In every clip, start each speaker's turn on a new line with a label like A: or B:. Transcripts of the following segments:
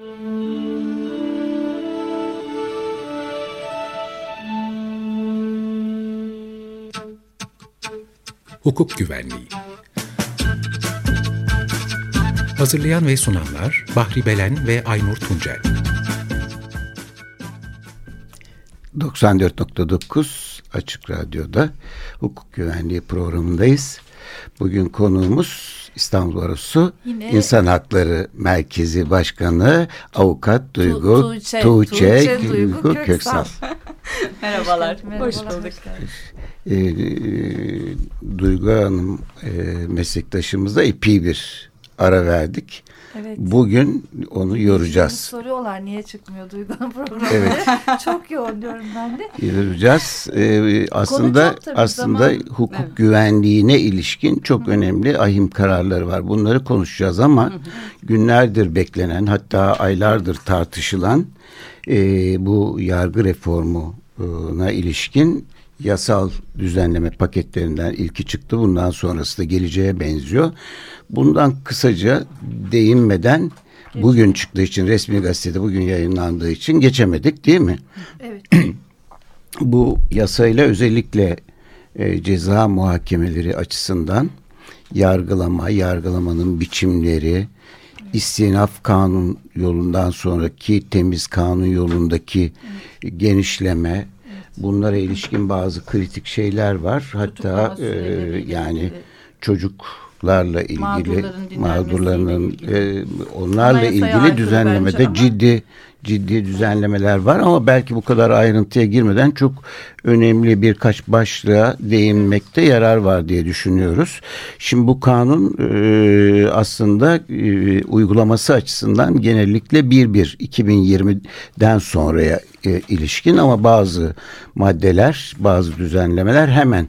A: Hukuk Güvenliği Hazırlayan ve sunanlar Bahri Belen ve Aynur Tuncel
B: 94.9 Açık Radyo'da hukuk güvenliği programındayız. Bugün konuğumuz İstanbul Barosu Yine... İnsan Hakları Merkezi Başkanı Avukat Duygu tu Tuğçe, Tuğçe, Tuğçe Duygu Köksal. Köksal.
C: Merhabalar, hoş bulduk.
B: E, Duygu Hanım e, meslektaşımızla epey bir ara verdik. Evet. Bugün onu yoracağız.
C: Soruyorlar niye çıkmıyor Duygu'nun programı. Evet. çok yoğun diyorum ben de.
B: Yoracağız. Ee, aslında aslında zaman. hukuk evet. güvenliğine ilişkin çok Hı. önemli ahim kararları var. Bunları konuşacağız ama Hı. günlerdir beklenen hatta aylardır tartışılan e, bu yargı reformuna ilişkin yasal düzenleme paketlerinden ilki çıktı. Bundan sonrası da geleceğe benziyor. Bundan kısaca değinmeden bugün çıktığı için resmi gazetede bugün yayınlandığı için geçemedik değil mi? Evet. Bu yasayla özellikle e, ceza muhakemeleri açısından yargılama, yargılamanın biçimleri, istinaf kanun yolundan sonraki temiz kanun yolundaki evet. genişleme, bunlara ilişkin bazı kritik şeyler var. Hatta e, yani çocuk larla ilgili mağdurların mağdurlarının e, onlarla ilgili düzenlemede ciddi ciddi düzenlemeler var ama belki bu kadar ayrıntıya girmeden çok önemli birkaç başlığa değinmekte yarar var diye düşünüyoruz. Şimdi bu kanun e, aslında e, uygulaması açısından genellikle 1-1 2020'den sonraya e, ilişkin ama bazı maddeler, bazı düzenlemeler hemen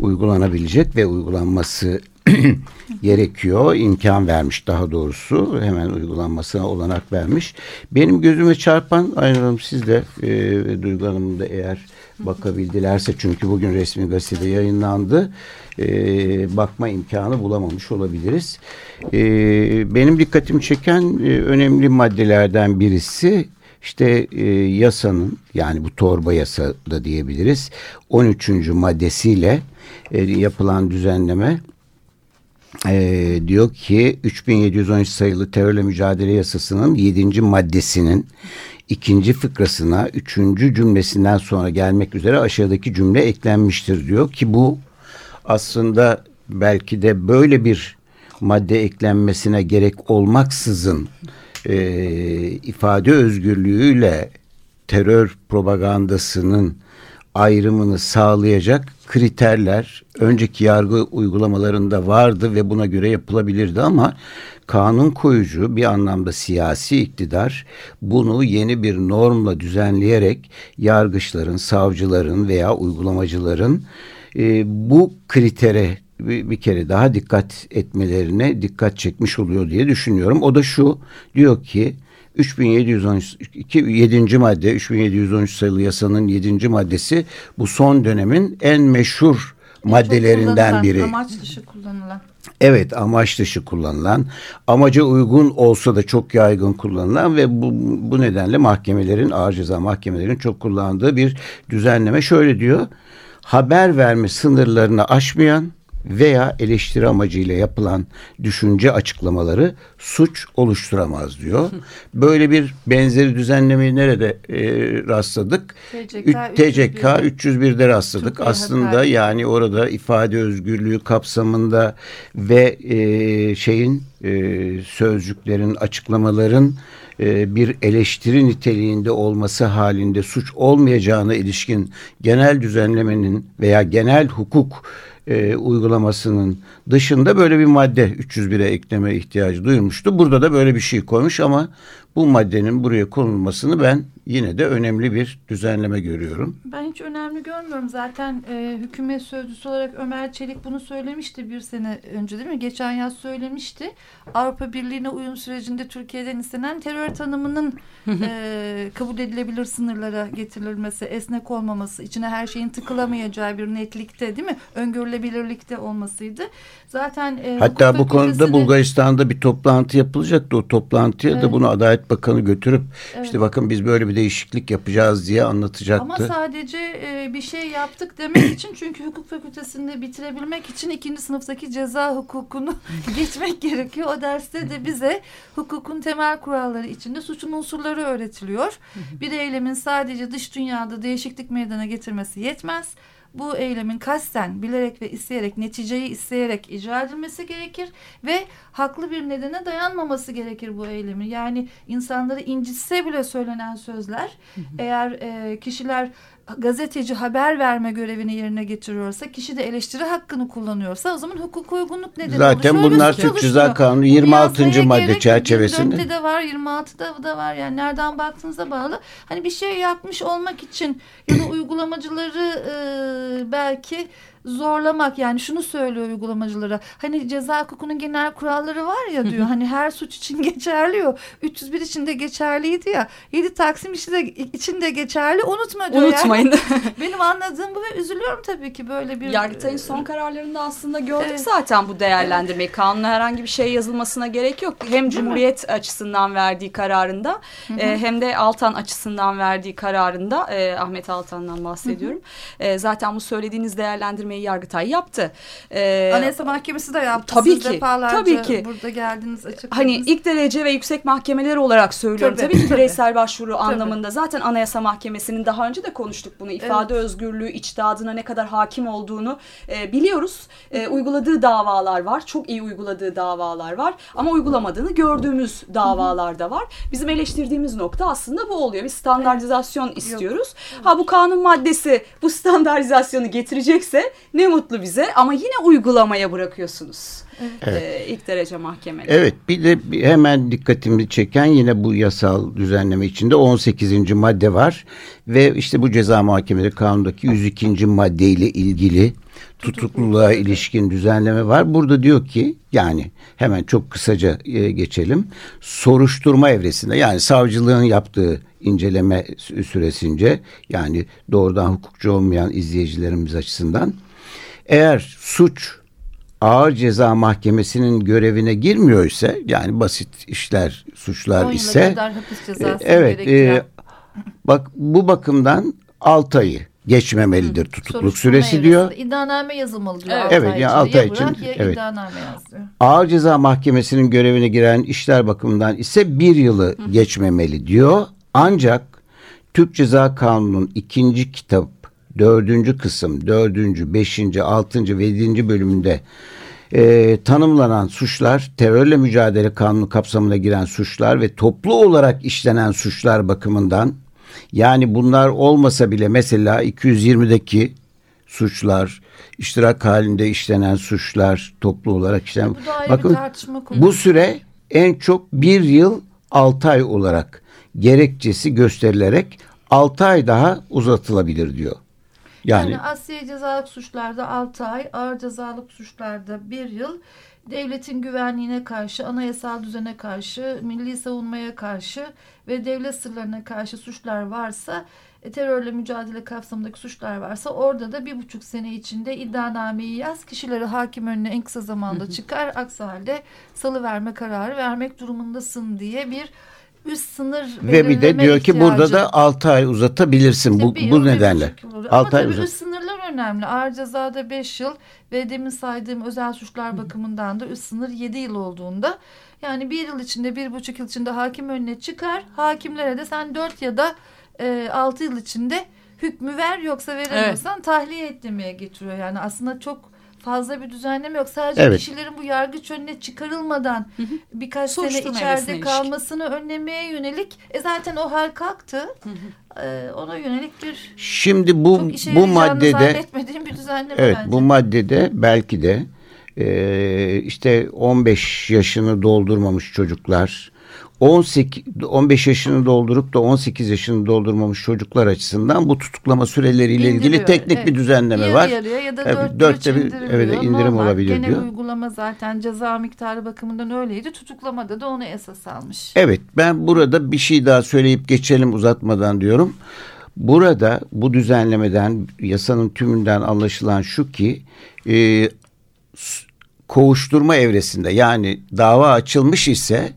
B: uygulanabilecek ve uygulanması gerekiyor. imkan vermiş daha doğrusu. Hemen uygulanmasına olanak vermiş. Benim gözüme çarpan Aynur Hanım siz de e, Duygu Hanım da eğer bakabildilerse çünkü bugün resmi gazetede yayınlandı. E, bakma imkanı bulamamış olabiliriz. E, benim dikkatimi çeken e, önemli maddelerden birisi işte e, yasanın yani bu torba yasa da diyebiliriz 13. maddesiyle e, yapılan düzenleme e, diyor ki 3713 sayılı terörle mücadele yasasının 7. maddesinin ikinci fıkrasına üçüncü cümlesinden sonra gelmek üzere aşağıdaki cümle eklenmiştir diyor ki bu aslında belki de böyle bir madde eklenmesine gerek olmaksızın e, ifade özgürlüğüyle terör propagandasının ayrımını sağlayacak kriterler önceki yargı uygulamalarında vardı ve buna göre yapılabilirdi ama kanun koyucu bir anlamda siyasi iktidar bunu yeni bir normla düzenleyerek yargıçların, savcıların veya uygulamacıların e, bu kritere bir, bir kere daha dikkat etmelerine dikkat çekmiş oluyor diye düşünüyorum. O da şu diyor ki 3712 7. madde 3713 sayılı yasanın 7. maddesi bu son dönemin en meşhur maddelerinden biri.
C: Amaç dışı kullanılan.
B: Evet amaç dışı kullanılan amaca uygun olsa da çok yaygın kullanılan ve bu, bu nedenle mahkemelerin ağır ceza mahkemelerin çok kullandığı bir düzenleme şöyle diyor. Haber verme sınırlarını aşmayan veya eleştiri amacıyla yapılan düşünce açıklamaları suç oluşturamaz diyor. Böyle bir benzeri düzenlemeyi nerede e, rastladık? TCK, TCK 301'de rastladık. Çok Aslında hakaret. yani orada ifade özgürlüğü kapsamında ve e, şeyin e, sözcüklerin, açıklamaların e, bir eleştiri niteliğinde olması halinde suç olmayacağına ilişkin genel düzenlemenin veya genel hukuk e, uygulamasının dışında böyle bir madde 301'e ekleme ihtiyacı duyulmuştu. Burada da böyle bir şey koymuş ama bu maddenin buraya konulmasını ben yine de önemli bir düzenleme görüyorum.
C: Ben hiç önemli görmüyorum. Zaten e, hükümet sözcüsü olarak Ömer Çelik bunu söylemişti bir sene önce değil mi? Geçen yaz söylemişti. Avrupa Birliği'ne uyum sürecinde Türkiye'den istenen terör tanımının e, kabul edilebilir sınırlara getirilmesi, esnek olmaması, içine her şeyin tıkılamayacağı bir netlikte değil mi? Öngörülebilirlikte olmasıydı. Zaten
B: e, Hatta bu konuda. Bulgaristan'da bir toplantı yapılacaktı. O toplantıya evet. da bunu Adalet Adalet Bakanı götürüp evet. işte bakın biz böyle bir değişiklik yapacağız diye anlatacaktı.
C: Ama sadece e, bir şey yaptık demek için çünkü hukuk fakültesinde bitirebilmek için ikinci sınıftaki ceza hukukunu geçmek gerekiyor. O derste de bize hukukun temel kuralları içinde suçun unsurları öğretiliyor. Bir eylemin sadece dış dünyada değişiklik meydana getirmesi yetmez bu eylemin kasten, bilerek ve isteyerek, neticeyi isteyerek icra edilmesi gerekir ve haklı bir nedene dayanmaması gerekir bu eylemin. Yani insanları incitse bile söylenen sözler, eğer e, kişiler gazeteci haber verme görevini yerine getiriyorsa, kişi de eleştiri hakkını kullanıyorsa o zaman hukuk uygunluk nedeni
B: Zaten bunlar Türk Ceza Kanunu 26. madde çerçevesinde.
C: 24'te de var, 26'da da var. Yani nereden baktığınıza bağlı. Hani bir şey yapmış olmak için ya da uygulamacıları e, belki zorlamak yani şunu söylüyor uygulamacılara. Hani ceza hukukunun genel kuralları var ya diyor. hani her suç için geçerli o. 301 için de geçerliydi ya. 7 Taksim için de, için de geçerli. Unutma diyor.
D: Unutmayın. Yani.
C: Benim anladığım bu ve üzülüyorum tabii ki böyle bir...
D: Yargıtay'ın son kararlarında aslında gördük evet. zaten bu değerlendirmeyi. Kanuna herhangi bir şey yazılmasına gerek yok. Hem Cumhuriyet açısından verdiği kararında e, hem de Altan açısından verdiği kararında e, Ahmet Altan'dan bahsediyorum. E, zaten bu söylediğiniz değerlendirmeyi düzenlemeyi Yargıtay yaptı.
C: Ee, Anayasa Mahkemesi de yaptı.
D: Tabii
C: Siz
D: ki. Tabii ki.
C: Burada geldiniz açıkladınız.
D: Hani ilk derece ve yüksek mahkemeler olarak söylüyorum. Tabii, tabii ki bireysel başvuru tabii. anlamında. Zaten Anayasa Mahkemesi'nin daha önce de konuştuk bunu. İfade evet. özgürlüğü, içtihadına ne kadar hakim olduğunu e, biliyoruz. E, uyguladığı davalar var. Çok iyi uyguladığı davalar var. Ama uygulamadığını gördüğümüz davalar da var. Bizim eleştirdiğimiz nokta aslında bu oluyor. Biz standartizasyon evet. istiyoruz. Yok. Ha bu kanun maddesi bu standartizasyonu getirecekse ne mutlu bize ama yine uygulamaya bırakıyorsunuz. Evet. Ee, ilk derece mahkemeleri.
B: Evet bir de hemen dikkatimi çeken yine bu yasal düzenleme içinde 18. madde var. Ve işte bu ceza mahkemeleri kanundaki 102. maddeyle ilgili tutukluluğa ilişkin düzenleme var. Burada diyor ki yani hemen çok kısaca e, geçelim. Soruşturma evresinde yani savcılığın yaptığı inceleme süresince yani doğrudan hukukçu olmayan izleyicilerimiz açısından eğer suç ağır ceza mahkemesinin görevine girmiyor ise yani basit işler suçlar ise e, evet e, bak bu bakımdan 6 ayı geçmemelidir Hı, tutukluk süresi diyor.
C: İddianame yazılmalı diyor.
B: Evet, evet yani 6 ay için. Ya evet. iddianame yazıyor. Ağır ceza mahkemesinin görevine giren işler bakımından ise bir yılı Hı. geçmemeli diyor. Ancak Türk Ceza Kanunu'nun ikinci kitap dördüncü kısım, dördüncü, beşinci, altıncı ve yedinci bölümünde e, tanımlanan suçlar, terörle mücadele kanunu kapsamına giren suçlar ve toplu olarak işlenen suçlar bakımından yani bunlar olmasa bile mesela 220'deki suçlar, iştirak halinde işlenen suçlar, toplu olarak işlenen. bakın bu süre en çok bir yıl altı ay olarak gerekçesi gösterilerek altı ay daha uzatılabilir diyor.
C: Yani, yani Asya cezalık suçlarda 6 ay, ağır cezalık suçlarda 1 yıl, devletin güvenliğine karşı, anayasal düzene karşı, milli savunmaya karşı ve devlet sırlarına karşı suçlar varsa e, terörle mücadele kapsamındaki suçlar varsa orada da bir buçuk sene içinde iddianameyi yaz kişileri hakim önüne en kısa zamanda çıkar aksi halde salı verme kararı vermek durumundasın diye bir üst sınır
B: ve bir de diyor ki burada da 6 ay uzatabilirsin işte bu bir, bu nedenle.
C: 6 ay uzat. üst sınırlar önemli. Ağır cezada 5 yıl ve demin saydığım özel suçlar bakımından da üst sınır 7 yıl olduğunda yani bir yıl içinde bir buçuk yıl içinde hakim önüne çıkar. Hakimlere de sen 4 ya da e, 6 yıl içinde hükmü ver yoksa veremiyorsan evet. tahliye et demeye getiriyor. Yani aslında çok fazla bir düzenleme yok. Sadece evet. kişilerin bu yargıç önüne çıkarılmadan hı hı. birkaç sene içeride kalmasını ilişkin. önlemeye yönelik e zaten o hal kalktı. Hı hı. E, ona yönelik bir
B: Şimdi bu bu maddede
C: bir düzenleme
B: Evet
C: bence.
B: bu maddede belki de e, işte 15 yaşını doldurmamış çocuklar 18 15 yaşını doldurup da 18 yaşını doldurmamış çocuklar açısından bu tutuklama süreleriyle İndiriyor, ilgili teknik evet. bir düzenleme
C: Yarı
B: var.
C: Yarıya ya da evet, dörtte bir evet, indirim Normal, olabilir genel diyor. uygulama zaten ceza miktarı bakımından öyleydi. Tutuklamada da onu esas almış.
B: Evet ben burada bir şey daha söyleyip geçelim uzatmadan diyorum. Burada bu düzenlemeden yasanın tümünden anlaşılan şu ki e, kovuşturma evresinde yani dava açılmış ise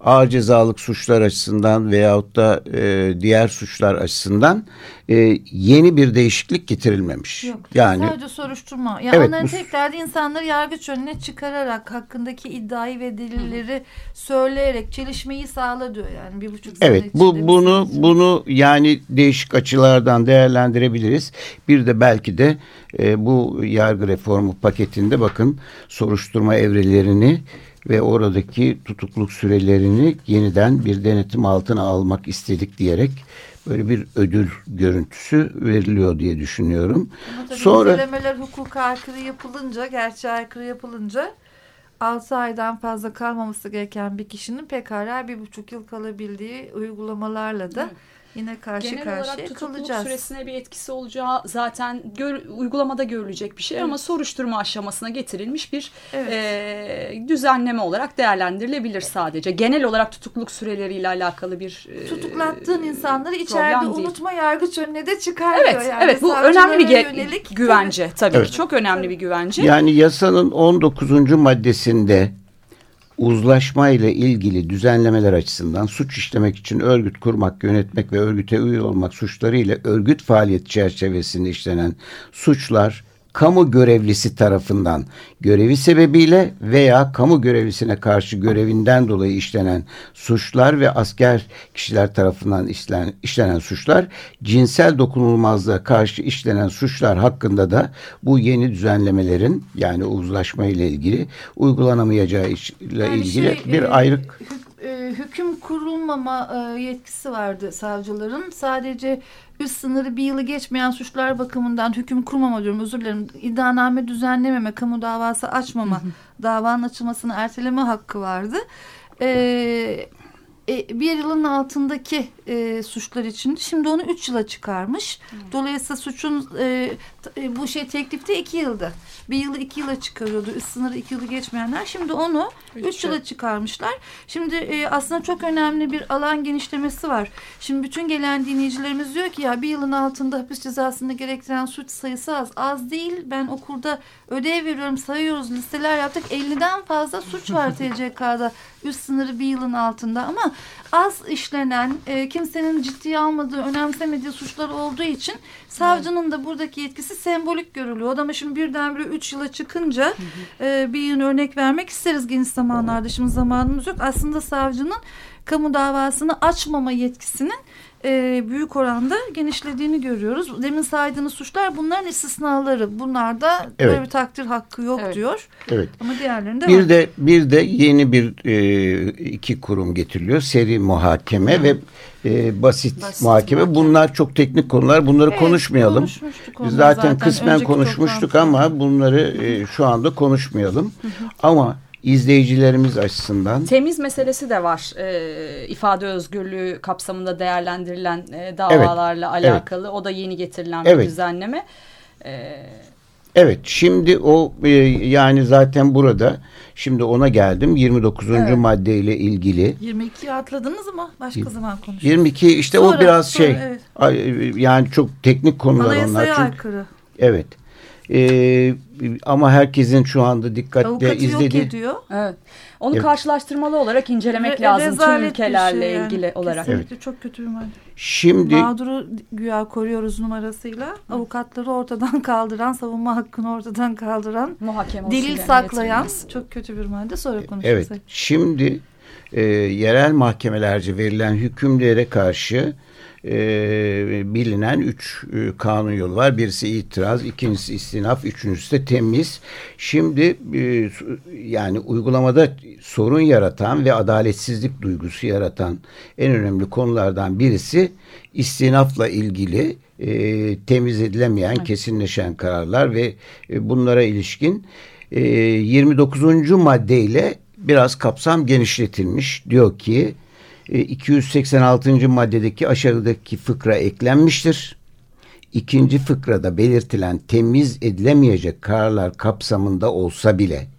B: ağır cezalık suçlar açısından veyahut da e, diğer suçlar açısından e, yeni bir değişiklik getirilmemiş.
C: Yok, yani sadece soruşturma. Yani evet, onların bu... tek derdi insanları yargıç önüne çıkararak hakkındaki iddiayı ve delilleri söyleyerek çelişmeyi sağla diyor yani bir buçuk
B: sene Evet bu bunu bunu yani değişik açılardan değerlendirebiliriz. Bir de belki de e, bu yargı reformu paketinde bakın soruşturma evrelerini ve oradaki tutukluk sürelerini yeniden bir denetim altına almak istedik diyerek böyle bir ödül görüntüsü veriliyor diye düşünüyorum.
C: Ama Sonra incelemeler hukuka aykırı yapılınca, gerçeğe aykırı yapılınca 6 aydan fazla kalmaması gereken bir kişinin pekala bir buçuk yıl kalabildiği uygulamalarla da evet yine karşı Genel karşıya olarak tutukluk kalacağız.
D: süresine bir etkisi olacağı zaten gör, uygulamada görülecek bir şey evet. ama soruşturma aşamasına getirilmiş bir evet. e, düzenleme olarak değerlendirilebilir sadece. Genel olarak tutukluk süreleriyle alakalı bir
C: e, tutuklattığın insanları içeride unutma yargıç önüne de çıkarıyor.
D: Evet, yani. evet bu önemli bir yönelik, güvence tabii evet. ki çok önemli bir güvence.
B: Yani yasanın 19. maddesinde uzlaşma ile ilgili düzenlemeler açısından suç işlemek için örgüt kurmak, yönetmek ve örgüte üye olmak suçları ile örgüt faaliyet çerçevesinde işlenen suçlar kamu görevlisi tarafından görevi sebebiyle veya kamu görevlisine karşı görevinden dolayı işlenen suçlar ve asker kişiler tarafından işlenen, işlenen suçlar cinsel dokunulmazlığa karşı işlenen suçlar hakkında da bu yeni düzenlemelerin yani uzlaşma ile ilgili uygulanamayacağı ile yani ilgili şey, bir e, ayrık
C: hüküm kurulmama e, yetkisi vardı savcıların. Sadece üst sınırı bir yılı geçmeyen suçlar bakımından hüküm kurmama diyorum özür dilerim. İddianame düzenlememe, kamu davası açmama, davanın açılmasını erteleme hakkı vardı. Ee, e, bir yılın altındaki e, suçlar için şimdi onu üç yıla çıkarmış. Hmm. Dolayısıyla suçun e, bu şey teklifte iki yılda. Bir yılı iki yıla çıkarıyordu. Üst sınırı iki yılı geçmeyenler. Şimdi onu üç, üç yıla çıkarmışlar. Şimdi e, aslında çok önemli bir alan genişlemesi var. Şimdi bütün gelen dinleyicilerimiz diyor ki ya bir yılın altında hapis cezasını gerektiren suç sayısı az. Az değil. Ben okulda ödev veriyorum sayıyoruz listeler yaptık. 50'den fazla suç var TCK'da. Üst sınırı bir yılın altında ama az işlenen e, kimsenin ciddiye almadığı, önemsemediği suçlar olduğu için savcının da buradaki yetkisi sembolik görülüyor. Adama şimdi birdenbire üç yıla çıkınca e, bir yıl örnek vermek isteriz geniş zamanlarda. Şimdi zamanımız yok. Aslında savcının kamu davasını açmama yetkisinin e, büyük oranda genişlediğini görüyoruz. Demin saydığınız suçlar bunların istisnaları. Bunlarda evet. böyle bir takdir hakkı yok evet. diyor. Evet. Ama diğerlerinde
B: bir
C: var.
B: de bir de yeni bir e, iki kurum getiriliyor. Seri muhakeme Hı. ve e, basit, basit muhakeme. muhakeme. Bunlar çok teknik konular. Bunları evet, konuşmayalım. Zaten, zaten kısmen konuşmuştuk ama bunları e, şu anda konuşmayalım. Hı hı. Ama izleyicilerimiz açısından.
D: Temiz meselesi de var. E, ifade özgürlüğü kapsamında değerlendirilen e, davalarla evet, alakalı. Evet. O da yeni getirilen evet. bir düzenleme.
B: E, evet şimdi o e, yani zaten burada şimdi ona geldim 29. Evet. maddeyle ilgili.
C: 22'yi atladınız mı? Başka zaman konuşuruz.
B: 22 işte sonra, o biraz sonra, şey evet. yani çok teknik konular Anayasaya onlar. Anayasaya aykırı. Evet. Ee, ama herkesin şu anda dikkatle Avukatı izlediği... yok
D: ediyor. Evet. Onu evet. karşılaştırmalı olarak incelemek Re lazım tüm ülkelerle şey yani. ilgili olarak.
C: Kesinlikle evet. çok kötü bir madde.
B: Şimdi
C: mağduru güya koruyoruz numarasıyla avukatları ortadan kaldıran, savunma hakkını ortadan kaldıran, Muhakeme delil saklayan çok kötü bir madde. Sonra konuşuruz.
B: Evet. Şimdi e, yerel mahkemelerce verilen hükümlere karşı e, bilinen üç e, kanun yolu var. Birisi itiraz, ikincisi istinaf, üçüncüsü de temiz. Şimdi e, yani uygulamada sorun yaratan ve adaletsizlik duygusu yaratan en önemli konulardan birisi istinafla ilgili e, temiz edilemeyen, evet. kesinleşen kararlar ve e, bunlara ilişkin e, 29. maddeyle biraz kapsam genişletilmiş. Diyor ki 286. E, maddedeki aşağıdaki fıkra eklenmiştir. İkinci fıkrada belirtilen temiz edilemeyecek kararlar kapsamında olsa bile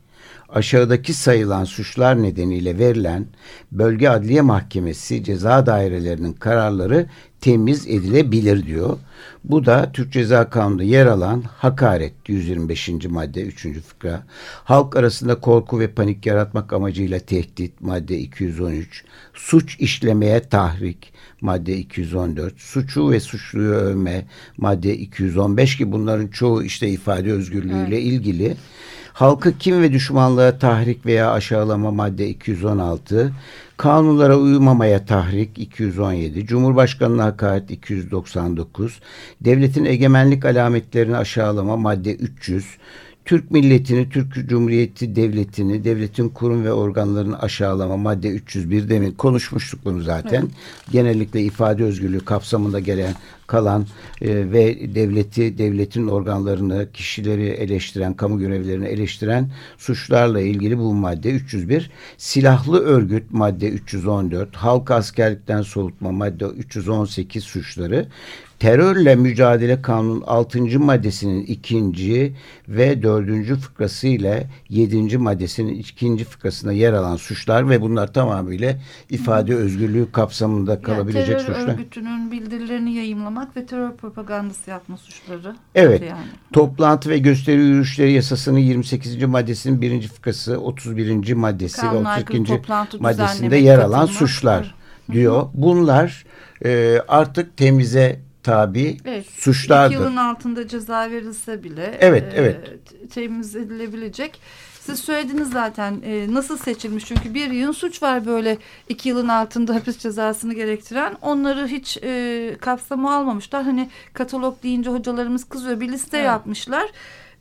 B: aşağıdaki sayılan suçlar nedeniyle verilen Bölge Adliye Mahkemesi ceza dairelerinin kararları temiz edilebilir diyor. Bu da Türk Ceza Kanunu'nda yer alan hakaret 125. madde 3. fıkra, halk arasında korku ve panik yaratmak amacıyla tehdit madde 213, suç işlemeye tahrik madde 214, suçu ve suçluyu övme madde 215 ki bunların çoğu işte ifade özgürlüğüyle evet. ilgili. Halkı kim ve düşmanlığa tahrik veya aşağılama madde 216, kanunlara uymamaya tahrik 217, Cumhurbaşkanına hakaret 299, devletin egemenlik alametlerini aşağılama madde 300, Türk milletini, Türk Cumhuriyeti devletini, devletin kurum ve organlarını aşağılama madde 301 demin konuşmuştuk bunu zaten. Evet. Genellikle ifade özgürlüğü kapsamında gelen kalan e, ve devleti, devletin organlarını, kişileri eleştiren, kamu görevlerini eleştiren suçlarla ilgili bu madde 301. Silahlı örgüt madde 314, halk askerlikten soğutma madde 318 suçları terörle mücadele kanunun 6. maddesinin ikinci ve dördüncü fıkrası ile 7. maddesinin ikinci fıkrasında yer alan suçlar ve bunlar tamamıyla ifade özgürlüğü kapsamında kalabilecek yani terör
C: suçlar. Terör örgütünün bildirilerini yayımlamak ve terör propagandası yapma suçları.
B: Evet. Yani. Toplantı ve gösteri yürüyüşleri yasasının 28. maddesinin birinci fıkrası 31. maddesi ve 32. maddesinde yer alan suçlar diyor. Bunlar e, artık temize tabi evet, suçlardır.
C: İki yılın altında ceza verilse bile
B: evet, e, evet.
C: temiz edilebilecek. Siz söylediniz zaten e, nasıl seçilmiş çünkü bir yığın suç var böyle iki yılın altında hapis cezasını gerektiren onları hiç e, kapsamı almamışlar. Hani katalog deyince hocalarımız kızıyor bir liste evet. yapmışlar.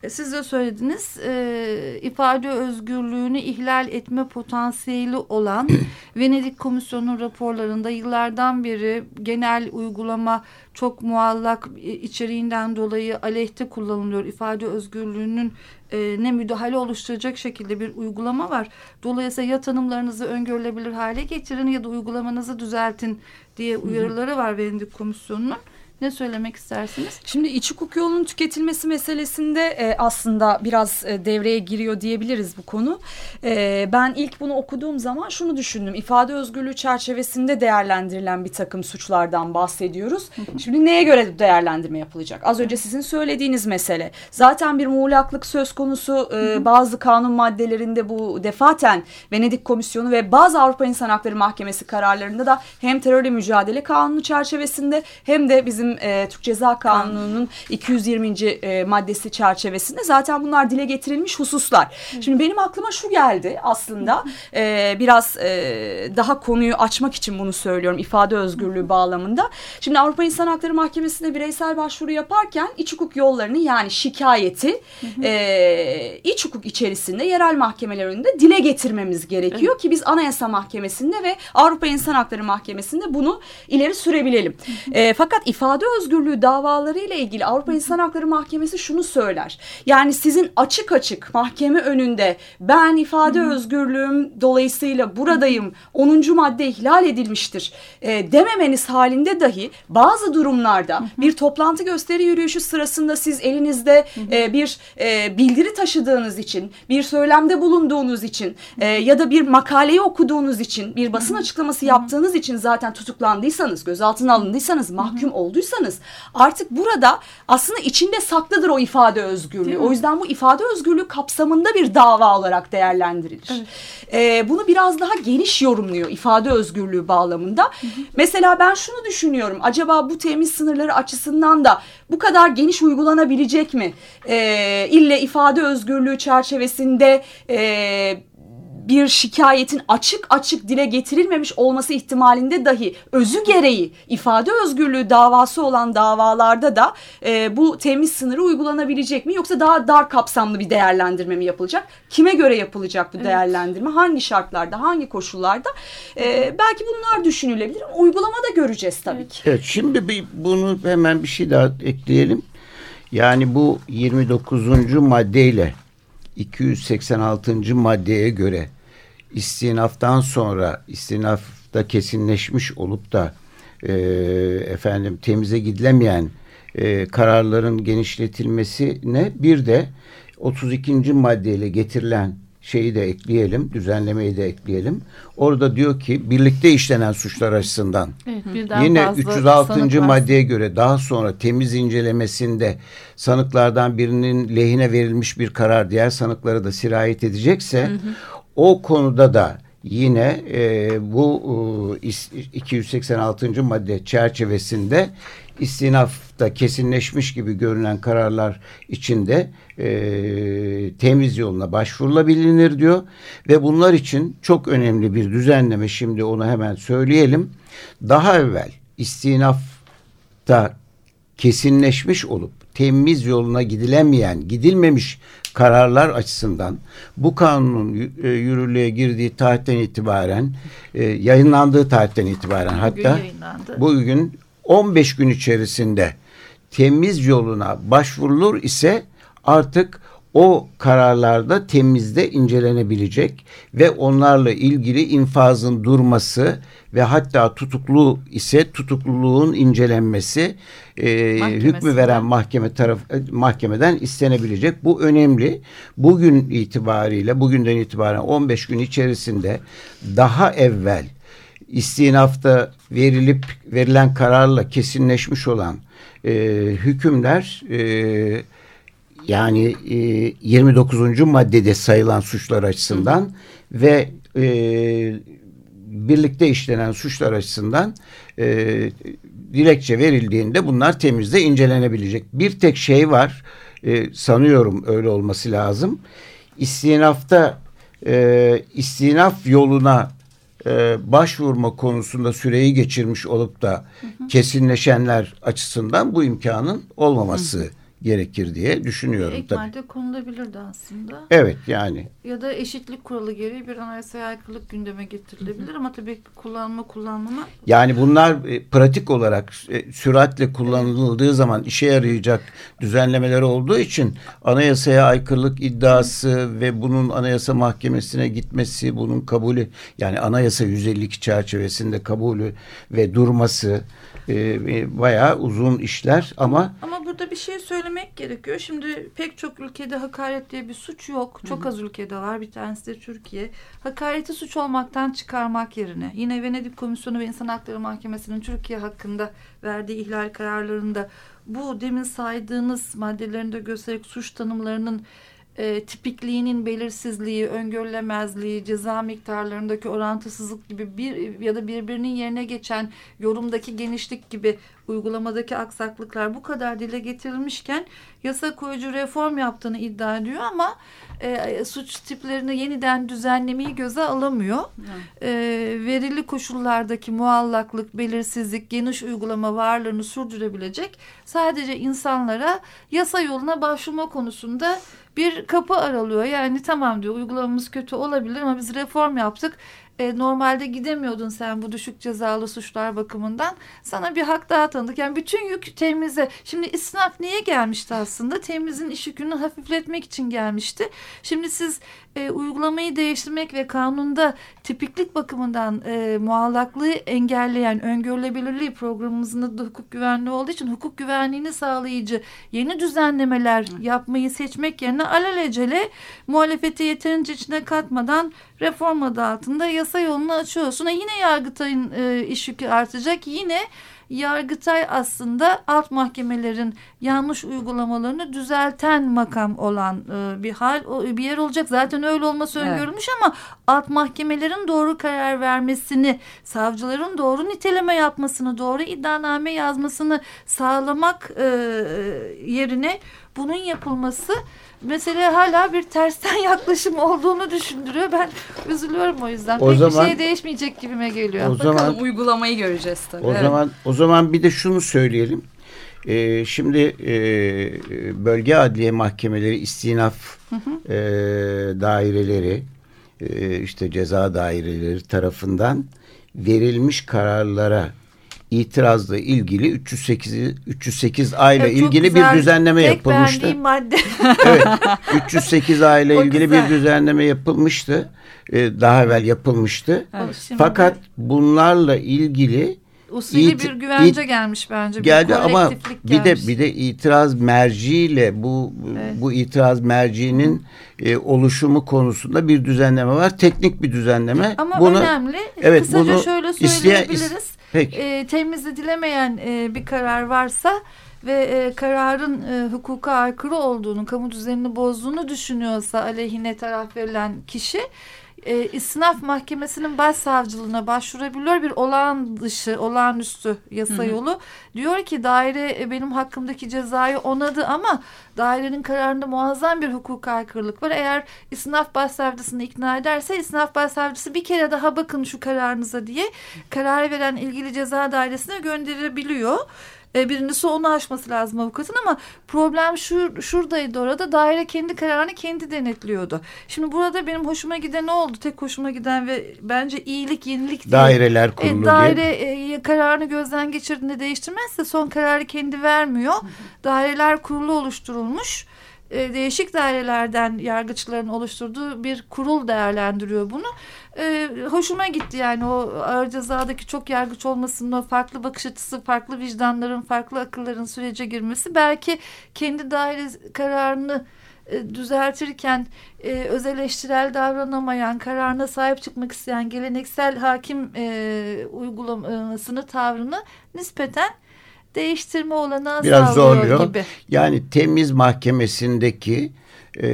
C: E, siz de söylediniz e, ifade özgürlüğünü ihlal etme potansiyeli olan Venedik Komisyonu raporlarında yıllardan beri genel uygulama çok muallak e, içeriğinden dolayı aleyhte kullanılıyor. ifade özgürlüğünün e, ne müdahale oluşturacak şekilde bir uygulama var. Dolayısıyla ya tanımlarınızı öngörülebilir hale getirin ya da uygulamanızı düzeltin diye uyarıları var Venedik Komisyonu'nun. Ne söylemek istersiniz?
D: Şimdi iç hukuk yolunun tüketilmesi meselesinde e, aslında biraz e, devreye giriyor diyebiliriz bu konu. E, ben ilk bunu okuduğum zaman şunu düşündüm. İfade özgürlüğü çerçevesinde değerlendirilen bir takım suçlardan bahsediyoruz. Şimdi neye göre değerlendirme yapılacak? Az önce sizin söylediğiniz mesele. Zaten bir muğlaklık söz konusu e, bazı kanun maddelerinde bu defaten Venedik Komisyonu ve bazı Avrupa İnsan Hakları Mahkemesi kararlarında da hem terörle mücadele kanunu çerçevesinde hem de bizim e, Türk Ceza Kanunu'nun 220. E, maddesi çerçevesinde zaten bunlar dile getirilmiş hususlar. Hı. Şimdi benim aklıma şu geldi aslında e, biraz e, daha konuyu açmak için bunu söylüyorum ifade özgürlüğü bağlamında. Şimdi Avrupa İnsan Hakları Mahkemesi'ne bireysel başvuru yaparken iç hukuk yollarını yani şikayeti E, iç hukuk içerisinde yerel mahkemeler önünde dile getirmemiz gerekiyor evet. ki biz Anayasa Mahkemesi'nde ve Avrupa İnsan Hakları Mahkemesi'nde bunu ileri sürebilelim. E, fakat ifade ifade özgürlüğü davaları ile ilgili Avrupa İnsan Hakları Mahkemesi şunu söyler. Yani sizin açık açık mahkeme önünde ben ifade Hı. özgürlüğüm dolayısıyla buradayım 10. madde ihlal edilmiştir e, dememeniz halinde dahi bazı durumlarda Hı. bir toplantı gösteri yürüyüşü sırasında siz elinizde e, bir e, bildiri taşıdığınız için bir söylemde bulunduğunuz için e, ya da bir makaleyi okuduğunuz için bir basın açıklaması yaptığınız için zaten tutuklandıysanız gözaltına alındıysanız mahkum olduysanız duyduysanız artık burada aslında içinde saklıdır o ifade özgürlüğü. O yüzden bu ifade özgürlüğü kapsamında bir dava olarak değerlendirilir. Evet. Ee, bunu biraz daha geniş yorumluyor ifade özgürlüğü bağlamında. Hı hı. Mesela ben şunu düşünüyorum. Acaba bu temiz sınırları açısından da bu kadar geniş uygulanabilecek mi? Ee, ille ifade özgürlüğü çerçevesinde e, bir şikayetin açık açık dile getirilmemiş olması ihtimalinde dahi özü gereği ifade özgürlüğü davası olan davalarda da e, bu temiz sınırı uygulanabilecek mi yoksa daha dar kapsamlı bir değerlendirme mi yapılacak? Kime göre yapılacak bu evet. değerlendirme? Hangi şartlarda, hangi koşullarda? E, belki bunlar düşünülebilir. Uygulamada göreceğiz tabii evet. ki.
B: Evet, şimdi bir, bunu hemen bir şey daha ekleyelim. Yani bu 29. maddeyle 286. maddeye göre istinaftan sonra istinafta kesinleşmiş olup da e, efendim temize gidilemeyen e, kararların genişletilmesine bir de 32. maddeyle getirilen şeyi de ekleyelim, düzenlemeyi de ekleyelim. Orada diyor ki birlikte işlenen suçlar açısından evet, yine 306. maddeye göre daha sonra temiz incelemesinde sanıklardan birinin lehine verilmiş bir karar diğer sanıklara da sirayet edecekse hı hı. O konuda da yine e, bu e, 286. madde çerçevesinde istinafta kesinleşmiş gibi görünen kararlar içinde e, temiz yoluna başvurulabilir diyor ve bunlar için çok önemli bir düzenleme şimdi onu hemen söyleyelim. Daha evvel istinafta kesinleşmiş olup temiz yoluna gidilemeyen, gidilmemiş kararlar açısından bu kanunun e, yürürlüğe girdiği tarihten itibaren e, yayınlandığı tarihten itibaren hatta bugün 15 gün içerisinde temiz yoluna başvurulur ise artık o kararlarda temizde incelenebilecek ve onlarla ilgili infazın durması ve hatta tutuklu ise tutukluluğun incelenmesi e, hükmü veren mahkeme taraf e, mahkemeden istenebilecek. Bu önemli. Bugün itibariyle bugünden itibaren 15 gün içerisinde daha evvel istinafta verilip verilen kararla kesinleşmiş olan e, hükümler e, yani e, 29. maddede sayılan suçlar açısından Hı. ve e, birlikte işlenen suçlar açısından e, dilekçe verildiğinde bunlar temizde incelenebilecek. Bir tek şey var e, sanıyorum öyle olması lazım. İstinafta e, istinaf yoluna e, başvurma konusunda süreyi geçirmiş olup da hı hı. kesinleşenler açısından bu imkanın olmaması. Hı hı gerekir diye düşünüyorum.
C: İlk madde konulabilirdi aslında.
B: Evet yani.
C: Ya da eşitlik kuralı gereği bir anayasaya aykırılık gündeme getirilebilir ama tabii kullanma kullanmama.
B: Yani bunlar e, pratik olarak e, süratle kullanıldığı evet. zaman işe yarayacak düzenlemeler olduğu için anayasaya aykırılık iddiası Hı-hı. ve bunun anayasa mahkemesine gitmesi, bunun kabulü yani anayasa 152 çerçevesinde kabulü ve durması e, e, bayağı uzun işler ama
C: ama burada bir şey söylemek gerekiyor. Şimdi pek çok ülkede hakaret diye bir suç yok. Çok Hı -hı. az ülkede var. Bir tanesi de Türkiye. Hakareti suç olmaktan çıkarmak yerine yine Venedik Komisyonu ve İnsan Hakları Mahkemesi'nin Türkiye hakkında verdiği ihlal kararlarında bu demin saydığınız maddelerinde göstererek suç tanımlarının e, tipikliğinin belirsizliği, öngörülemezliği, ceza miktarlarındaki orantısızlık gibi bir ya da birbirinin yerine geçen yorumdaki genişlik gibi uygulamadaki aksaklıklar bu kadar dile getirilmişken yasa koyucu reform yaptığını iddia ediyor ama e, suç tiplerini yeniden düzenlemeyi göze alamıyor. E, verili koşullardaki muallaklık, belirsizlik, geniş uygulama varlığını sürdürebilecek sadece insanlara yasa yoluna başvurma konusunda bir kapı aralıyor. Yani tamam diyor uygulamamız kötü olabilir ama biz reform yaptık e, normalde gidemiyordun sen bu düşük cezalı suçlar bakımından. Sana bir hak daha tanıdık. Yani bütün yük temize. Şimdi isnaf niye gelmişti aslında? Temizin iş yükünü hafifletmek için gelmişti. Şimdi siz e, uygulamayı değiştirmek ve kanunda tipiklik bakımından e, muallaklığı engelleyen öngörülebilirliği programımızın da hukuk güvenliği olduğu için hukuk güvenliğini sağlayıcı yeni düzenlemeler yapmayı seçmek yerine alelacele muhalefeti yeterince içine katmadan reform adı altında yasa yolunu açıyorsun. E yine Yargıtay'ın e, iş yükü artacak. Yine Yargıtay aslında alt mahkemelerin yanlış uygulamalarını düzelten makam olan e, bir hal bir yer olacak. Zaten öyle olması evet. öngörülmüş ama alt mahkemelerin doğru karar vermesini, savcıların doğru niteleme yapmasını, doğru iddianame yazmasını sağlamak e, yerine bunun yapılması mesele hala bir tersten yaklaşım olduğunu düşündürüyor. Ben üzülüyorum o yüzden. O Pek zaman, bir şey değişmeyecek gibime geliyor.
D: O Bakalım zaman, uygulamayı göreceğiz tabii.
B: O evet. zaman o zaman bir de şunu söyleyelim. Ee, şimdi e, bölge adliye mahkemeleri istinaf hı hı. E, daireleri e, işte ceza daireleri tarafından verilmiş kararlara itirazla ilgili 308 308 ayla evet, ilgili güzel, bir düzenleme tek yapılmıştı.
C: madde.
B: evet. 308 ayla ilgili güzel. bir düzenleme yapılmıştı. Ee, daha evvel yapılmıştı. Evet, Fakat bunlarla ilgili
C: usulü it, bir güvence it, gelmiş bence.
B: Geldi bir ama bir de bir de itiraz merciyle bu evet. bu itiraz merciğinin e, oluşumu konusunda bir düzenleme var. Teknik bir düzenleme.
C: Ama bunu, önemli. Evet, Kısaca bunu şöyle söyleyebiliriz. Isteyen,
B: Peki.
C: E, temiz edilemeyen e, bir karar varsa ve e, kararın e, hukuka aykırı olduğunu, kamu düzenini bozduğunu düşünüyorsa aleyhine taraf verilen kişi e, istinaf mahkemesinin başsavcılığına başvurabiliyor bir olağan dışı, olağanüstü yasa hı hı. yolu. Diyor ki daire e, benim hakkımdaki cezayı onadı ama dairenin kararında muazzam bir hukuka aykırılık var. Eğer istinaf başsavcısını ikna ederse istinaf başsavcısı bir kere daha bakın şu kararınıza diye karar veren ilgili ceza dairesine gönderebiliyor. E, birincisi onu aşması lazım avukatın ama problem şu şuradaydı orada daire kendi kararını kendi denetliyordu. Şimdi burada benim hoşuma giden ne oldu? Tek hoşuma giden ve bence iyilik yenilik diye.
B: Daireler e, kurulu
C: e, daire e, kararını gözden geçirdiğinde değiştirmezse son kararı kendi vermiyor. Daireler kurulu oluşturulmuş e, değişik dairelerden yargıçların oluşturduğu bir kurul değerlendiriyor bunu. E, hoşuma gitti yani o ağır cezadaki çok yargıç olmasının o farklı bakış açısı, farklı vicdanların, farklı akılların sürece girmesi belki kendi daire kararını e, düzeltirken e, öz eleştirel davranamayan, kararına sahip çıkmak isteyen geleneksel hakim e, uygulamasını, tavrını nispeten değiştirme olanağı Biraz zorluyor. gibi.
B: Yani temiz mahkemesindeki e,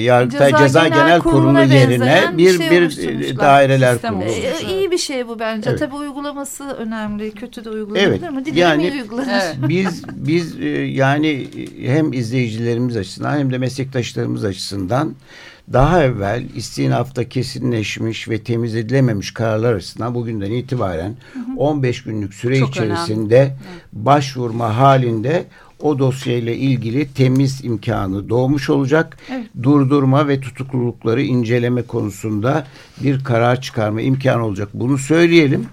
B: Yargıtay Ceza, Ceza Genel, Genel Kurulu yerine bir şey bir daireler kurulu.
C: E, iyi bir şey bu bence. Evet. Tabii uygulaması önemli. Kötü de uygulanabilir evet. ama dilerim yani, uygulanır. Evet.
B: Biz biz e, yani hem izleyicilerimiz açısından hem de meslektaşlarımız açısından daha evvel istinafta kesinleşmiş ve temiz edilememiş kararlar açısından bugünden itibaren hı hı. 15 günlük süre Çok içerisinde önemli. başvurma halinde o dosyayla ilgili temiz imkanı doğmuş olacak. Evet. Durdurma ve tutuklulukları inceleme konusunda bir karar çıkarma imkanı olacak. Bunu söyleyelim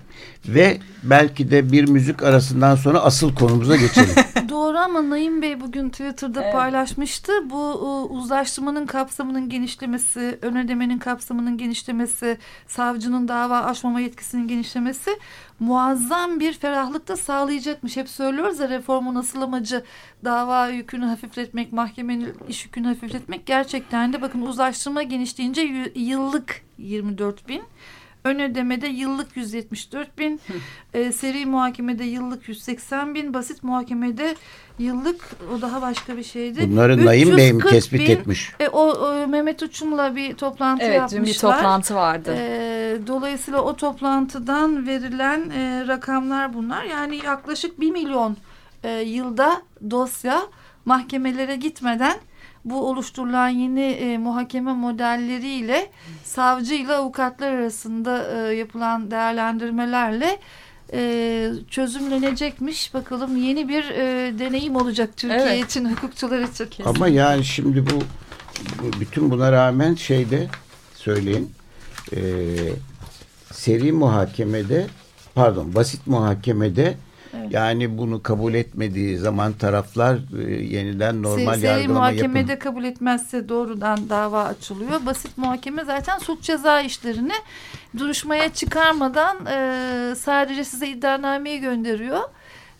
B: ve belki de bir müzik arasından sonra asıl konumuza geçelim.
C: Doğru ama Naim Bey bugün Twitter'da evet. paylaşmıştı. Bu e, uzlaştırmanın kapsamının genişlemesi, ön ödemenin kapsamının genişlemesi, savcının dava açmama yetkisinin genişlemesi muazzam bir ferahlık da sağlayacakmış. Hep söylüyoruz ya reformun asıl amacı dava yükünü hafifletmek, mahkemenin iş yükünü hafifletmek. Gerçekten de bakın uzlaştırma genişleyince yıllık 24 bin Ön ödemede yıllık 174 bin, e, seri muhakemede yıllık 180 bin, basit muhakemede yıllık o daha başka bir şeydi.
B: Bunları Naim Bey mi tespit bin, etmiş?
C: E, o, o Mehmet Uçum'la bir toplantı
D: evet,
C: yapmışlar.
D: Evet bir toplantı vardı.
C: E, dolayısıyla o toplantıdan verilen e, rakamlar bunlar. Yani yaklaşık 1 milyon e, yılda dosya mahkemelere gitmeden bu oluşturulan yeni e, muhakeme modelleriyle savcı ile avukatlar arasında e, yapılan değerlendirmelerle e, çözümlenecekmiş. Bakalım yeni bir e, deneyim olacak Türkiye evet. için, hukukçular için.
B: Kesin. Ama yani şimdi bu, bu bütün buna rağmen şeyde söyleyin e, seri muhakemede pardon basit muhakemede yani bunu kabul etmediği zaman taraflar e, yeniden normal Seri yargılama
C: muhakemede yapın. kabul etmezse doğrudan dava açılıyor. Basit muhakeme zaten suç ceza işlerini duruşmaya çıkarmadan e, sadece size iddianameyi gönderiyor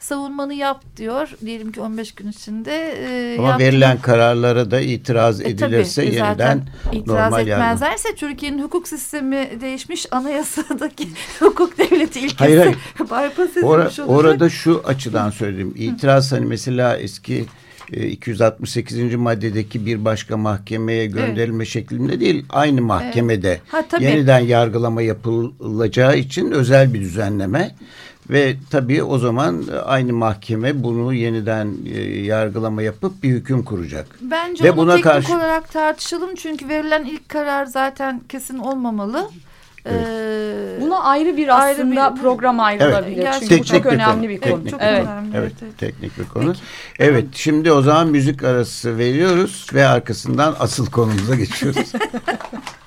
C: savunmanı yap diyor. Diyelim ki 15 gün içinde.
B: E, Ama yaptım. verilen kararlara da itiraz e, edilirse tabii, yeniden
C: itiraz
B: normal
C: etmezlerse yardım. Türkiye'nin hukuk sistemi değişmiş anayasadaki hukuk devleti ilkesi hayır, hayır. bypass edilmiş Or olacak.
B: Orada şu açıdan söyleyeyim. İtiraz hani mesela eski 268. E, maddedeki bir başka mahkemeye gönderilme evet. şeklinde değil aynı mahkemede evet. ha, tabii. yeniden yargılama yapılacağı için özel bir düzenleme ve tabii o zaman aynı mahkeme bunu yeniden e, yargılama yapıp bir hüküm kuracak.
C: Bence Ve onu buna teknik karşı... olarak tartışalım çünkü verilen ilk karar zaten kesin olmamalı.
D: Evet. Ee, Buna ayrı bir aslında ayrı bir, program ayrılabilir. Evet. Çünkü bu çok önemli bir konu.
B: Teknik, çok evet. önemli. Evet, evet, teknik bir konu. Peki. Evet, şimdi o zaman müzik arası veriyoruz ve arkasından asıl konumuza geçiyoruz.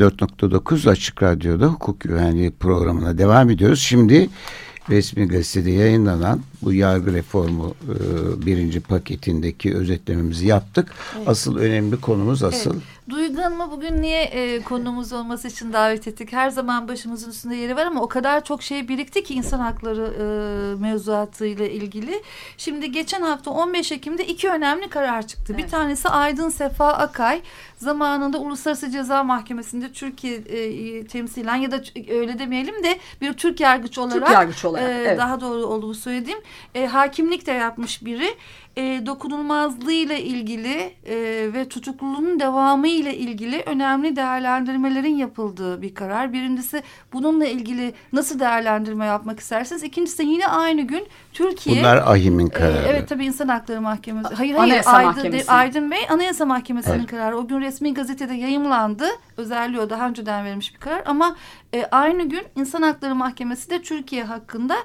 B: 94.9 Açık Radyo'da hukuk güvenliği programına devam ediyoruz. Şimdi resmi gazetede yayınlanan bu yargı reformu e, birinci paketindeki özetlememizi yaptık. Evet. Asıl önemli konumuz asıl. Evet.
C: Duygu Hanım'ı bugün niye e, konumuz olması için davet ettik? Her zaman başımızın üstünde yeri var ama o kadar çok şey birikti ki insan hakları e, mevzuatıyla ilgili. Şimdi geçen hafta 15 Ekim'de iki önemli karar çıktı. Evet. Bir tanesi Aydın Sefa Akay zamanında Uluslararası Ceza Mahkemesi'nde Türkiye e, temsilen ya da öyle demeyelim de bir Türk yargıç olarak, Türk yargıç olarak e, evet. daha doğru olduğunu söylediğim e, hakimlik de yapmış biri e, dokunulmazlığıyla ilgili e, ve tutukluluğun devamı ile ilgili önemli değerlendirmelerin yapıldığı bir karar. Birincisi bununla ilgili nasıl değerlendirme yapmak istersiniz? İkincisi yine aynı gün Türkiye...
B: Bunlar AHİM'in e, kararı.
C: E, evet tabii İnsan Hakları Mahkemesi. Hayır hayır Anayasa Aydın, Mahkemesi. Aydın Bey Anayasa Mahkemesi'nin evet. kararı. O gün resmi gazetede yayımlandı. Özelliği o daha önceden verilmiş bir karar ama e, aynı gün İnsan Hakları Mahkemesi de Türkiye hakkında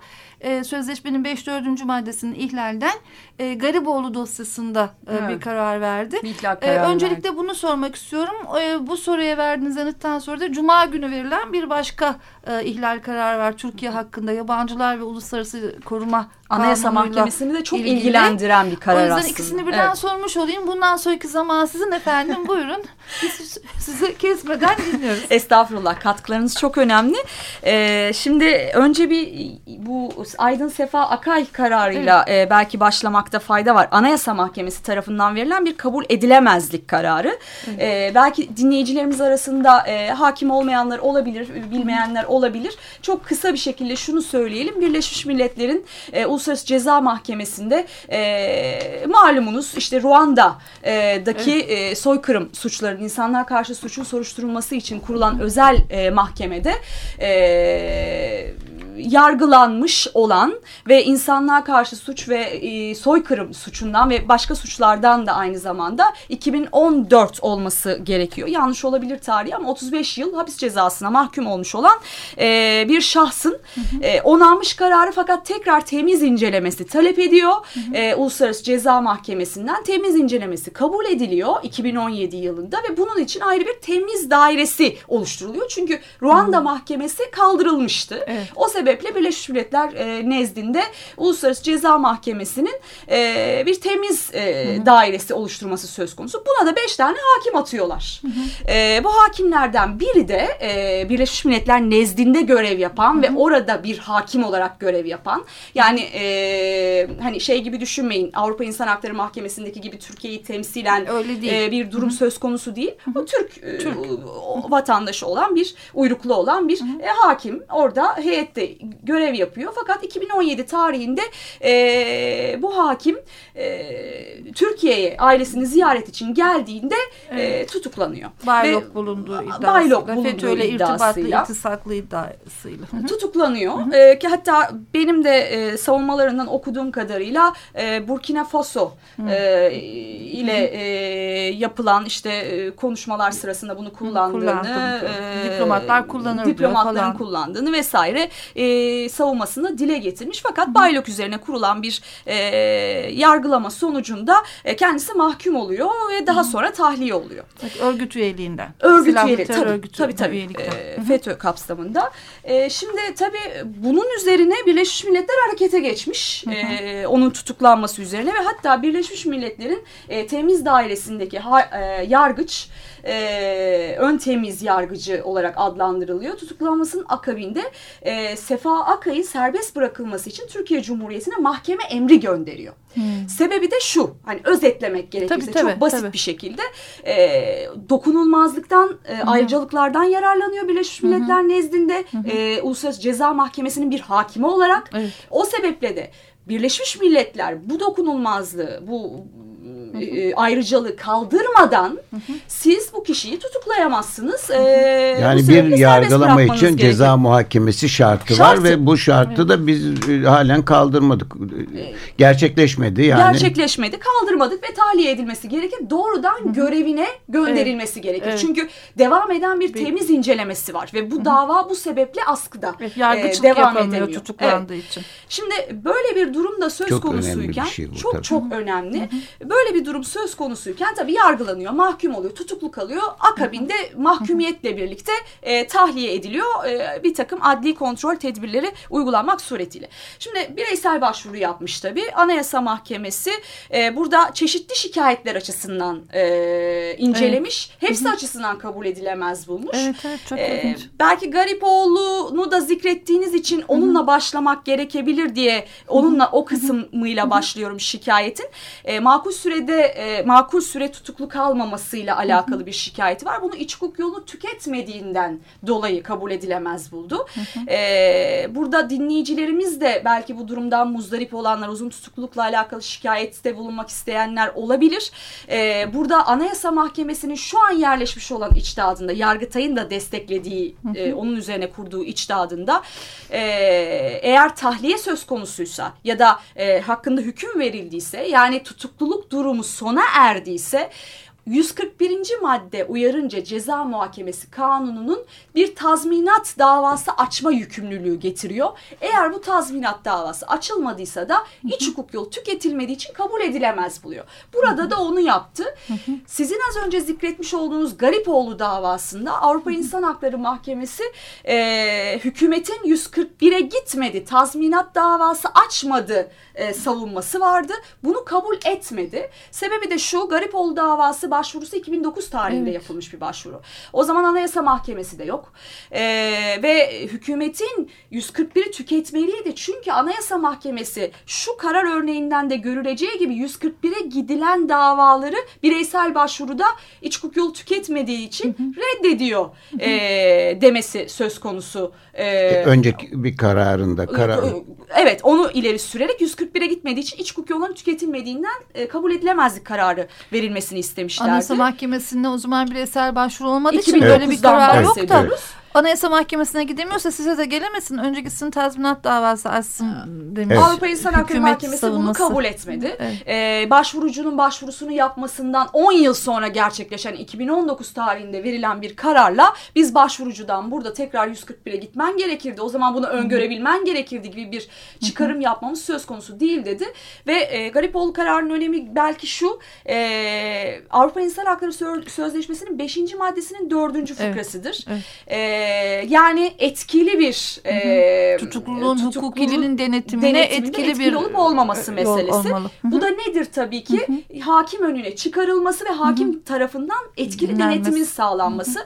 C: e, sözleşmenin 5.4. maddesinin ihlalden e, Gariboğlu dosyasında e, evet. bir karar verdi. Karar e, öncelikle verdi. bunu sormak istiyorum. E, bu soruya verdiğiniz yanıttan sonra da Cuma günü verilen bir başka e, ihlal kararı var Türkiye hakkında yabancılar ve uluslararası koruma
D: Anayasa Mahkemesi'ni de çok ilgili. ilgilendiren bir karar aslında. O yüzden
C: aslında. ikisini birden evet. sormuş olayım. Bundan sonraki zaman sizin efendim buyurun. Biz sizi kesmeden dinliyoruz.
D: Estağfurullah katkılarınız çok önemli. Ee, şimdi önce bir bu Aydın Sefa Akay kararıyla evet. e, belki başlamakta fayda var. Anayasa Mahkemesi tarafından verilen bir kabul edilemezlik kararı. Evet. E, belki dinleyicilerimiz arasında e, hakim olmayanlar olabilir, bilmeyenler olabilir. Çok kısa bir şekilde şunu söyleyelim. Birleşmiş Milletler'in e, Uluslararası Ceza Mahkemesi'nde e, malumunuz işte Ruanda'daki evet. e, soykırım suçlarının insanlar karşı suçun soruşturulması için kurulan özel e, mahkemede e, yargılanmış olan ve insanlığa karşı suç ve e, soykırım suçundan ve başka suçlardan da aynı zamanda 2014 olması gerekiyor. Yanlış olabilir tarihi ama 35 yıl hapis cezasına mahkum olmuş olan e, bir şahsın e, onanmış kararı fakat tekrar temiz incelemesi talep ediyor. E, Uluslararası Ceza Mahkemesi'nden temiz incelemesi kabul ediliyor 2017 yılında ve bunun için ayrı bir temiz dairesi oluşturuluyor. Çünkü Ruanda Mahkemesi kaldırılmıştı. Evet. O sebeple sebeple Birleşmiş Milletler e, nezdinde Uluslararası Ceza Mahkemesi'nin e, bir temiz e, dairesi oluşturması söz konusu. Buna da beş tane hakim atıyorlar. Hı hı. E, bu hakimlerden biri de e, Birleşmiş Milletler nezdinde görev yapan hı hı. ve orada bir hakim olarak görev yapan. Yani e, hani şey gibi düşünmeyin Avrupa İnsan Hakları Mahkemesi'ndeki gibi Türkiye'yi temsilen Öyle değil. E, bir durum hı hı. söz konusu değil. Hı hı. O Türk, e, Türk. E, vatandaşı olan bir uyruklu olan bir hı hı. E, hakim orada heyette görev yapıyor. Fakat 2017 tarihinde e, bu hakim e, Türkiye'ye ailesini ziyaret için geldiğinde e, evet. e, tutuklanıyor.
C: Baylok bulunduğu iddiasıyla. Baylok bulunduğu FETÖ'yle irtibatlı, iltisaklı iddiasıyla.
D: Tutuklanıyor. Hı hı. E, ki hatta benim de e, savunmalarından okuduğum kadarıyla e, Burkina Faso e, ile e, yapılan işte e, konuşmalar sırasında bunu kullandığını,
C: e, diplomatlar kullanır
D: diplomatların falan. kullandığını vesaire e, savunmasını dile getirmiş. Fakat Baylok üzerine kurulan bir e, yargılama sonucunda e, kendisi mahkum oluyor ve daha sonra tahliye oluyor.
C: Örgüt üyeliğinden.
D: Örgüt Silahlı üyeliği tabii, örgütü, tabii tabii. E, FETÖ kapsamında. E, şimdi tabii bunun üzerine Birleşmiş Milletler harekete geçmiş. E, onun tutuklanması üzerine ve hatta Birleşmiş Milletler'in e, temiz dairesindeki ha, e, yargıç e, ön temiz yargıcı olarak adlandırılıyor. Tutuklanmasının akabinde e, Sefa Akay'ın serbest bırakılması için Türkiye Cumhuriyeti'ne mahkeme emri gönderiyor. Hmm. Sebebi de şu, hani özetlemek gerekirse tabii, tabii, çok basit tabii. bir şekilde e, dokunulmazlıktan, e, ayrıcalıklardan yararlanıyor Birleşmiş Milletler -hı. nezdinde. E, Uluslararası Ceza Mahkemesi'nin bir hakimi olarak. Evet. O sebeple de Birleşmiş Milletler bu dokunulmazlığı, bu e, ayrıcalığı kaldırmadan siz bu kişiyi tutuklayamazsınız. E,
B: yani bir yargılama için gerekir. ceza muhakemesi şartı, şartı var ve bu şartı evet. da biz e, halen kaldırmadık. E, gerçekleşmedi yani.
D: Gerçekleşmedi, kaldırmadık ve tahliye edilmesi gerekir. Doğrudan hı hı. görevine gönderilmesi evet. gerekir. Evet. Çünkü devam eden bir temiz incelemesi var ve bu hı hı. dava bu sebeple askıda.
C: Evet, yargıçlık e, devam edemiyor tutuklandığı evet. için.
D: Şimdi böyle bir durumda söz çok konusuyken şey bu, çok tabii. çok önemli. Hı hı. Böyle bir bir durum söz konusuyken tabii yargılanıyor, mahkum oluyor, tutuklu kalıyor. Akabinde mahkumiyetle birlikte e, tahliye ediliyor. E, bir takım adli kontrol tedbirleri uygulanmak suretiyle. Şimdi bireysel başvuru yapmış tabii. Anayasa Mahkemesi e, burada çeşitli şikayetler açısından e, incelemiş. Evet. Hepsi açısından kabul edilemez bulmuş.
C: Evet, evet çok e,
D: Belki Garipoğlu'nu da zikrettiğiniz için onunla başlamak gerekebilir diye onunla o kısmıyla başlıyorum şikayetin. E, makul sürede e, makul süre tutuklu kalmamasıyla alakalı bir şikayeti var. Bunu iç hukuk yolunu tüketmediğinden dolayı kabul edilemez buldu. E, burada dinleyicilerimiz de belki bu durumdan muzdarip olanlar, uzun tutuklulukla alakalı şikayette bulunmak isteyenler olabilir. E, burada Anayasa Mahkemesi'nin şu an yerleşmiş olan içtihadında, Yargıtay'ın da desteklediği, e, onun üzerine kurduğu içtihadında e, eğer tahliye söz konusuysa ya da e, hakkında hüküm verildiyse yani tutukluluk durumu sona erdiyse 141. madde uyarınca ceza muhakemesi kanununun bir tazminat davası açma yükümlülüğü getiriyor. Eğer bu tazminat davası açılmadıysa da iç hukuk yolu tüketilmediği için kabul edilemez buluyor. Burada da onu yaptı. Sizin az önce zikretmiş olduğunuz Garipoğlu davasında Avrupa İnsan Hakları Mahkemesi e, hükümetin 141'e gitmedi, tazminat davası açmadı e, savunması vardı. Bunu kabul etmedi. Sebebi de şu Garipoğlu davası başvurusu 2009 tarihinde evet. yapılmış bir başvuru. O zaman Anayasa Mahkemesi de yok. Ee, ve hükümetin 141'i tüketmeliydi. Çünkü Anayasa Mahkemesi şu karar örneğinden de görüleceği gibi 141'e gidilen davaları bireysel başvuruda iç hukuk yolu tüketmediği için reddediyor e, demesi söz konusu.
B: E, Önceki bir kararında. Karar...
D: Evet onu ileri sürerek 141'e gitmediği için iç hukuk yollarının tüketilmediğinden e, kabul edilemezlik kararı verilmesini istemişler vermişlerdi.
C: Anayasa Mahkemesi'nde o zaman bireysel başvuru olmadığı için böyle bir karar yok da. Anayasa Mahkemesi'ne gidemiyorsa size de gelemesin. Önce gitsin tazminat davası açsın demiş.
D: Evet. Avrupa İnsan Hakları Mahkemesi savunması. bunu kabul etmedi. Evet. Ee, başvurucunun başvurusunu yapmasından 10 yıl sonra gerçekleşen 2019 tarihinde verilen bir kararla biz başvurucudan burada tekrar 141'e gitmen gerekirdi. O zaman bunu öngörebilmen gerekirdi gibi bir çıkarım yapmamız söz konusu değil dedi. Ve e, Garipoğlu kararının önemi belki şu e, Avrupa İnsan Hakları Sözleşmesi'nin 5. maddesinin 4. fıkrasıdır. Evet. Evet. E, yani etkili bir
C: e, tutukluluğun tutukluluğun denetimine, etkili, etkili bir
D: olup olmaması meselesi. Bu da nedir tabii ki? Hakim önüne çıkarılması ve hakim tarafından etkili denetimin sağlanması.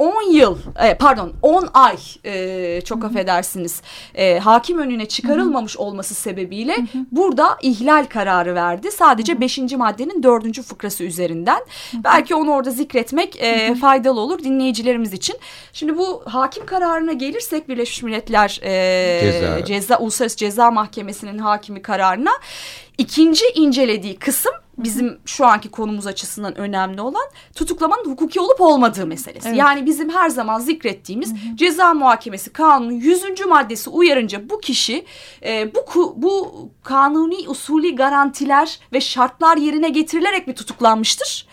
D: 10 yıl e, pardon 10 ay e, çok affedersiniz e, hakim önüne çıkarılmamış olması sebebiyle burada ihlal kararı verdi. Sadece 5. maddenin 4. fıkrası üzerinden. Belki onu orada zikretmek e, faydalı olur dinleyicilerimiz için. Şimdi bu hakim kararına gelirsek Birleşmiş Milletler e, ceza. ceza Uluslararası Ceza Mahkemesi'nin hakimi kararına ikinci incelediği kısım bizim şu anki konumuz açısından önemli olan tutuklamanın hukuki olup olmadığı meselesi. Evet. Yani bizim her zaman zikrettiğimiz hı hı. ceza muhakemesi kanunun 100. maddesi uyarınca bu kişi e, bu bu kanuni usulü garantiler ve şartlar yerine getirilerek mi tutuklanmıştır?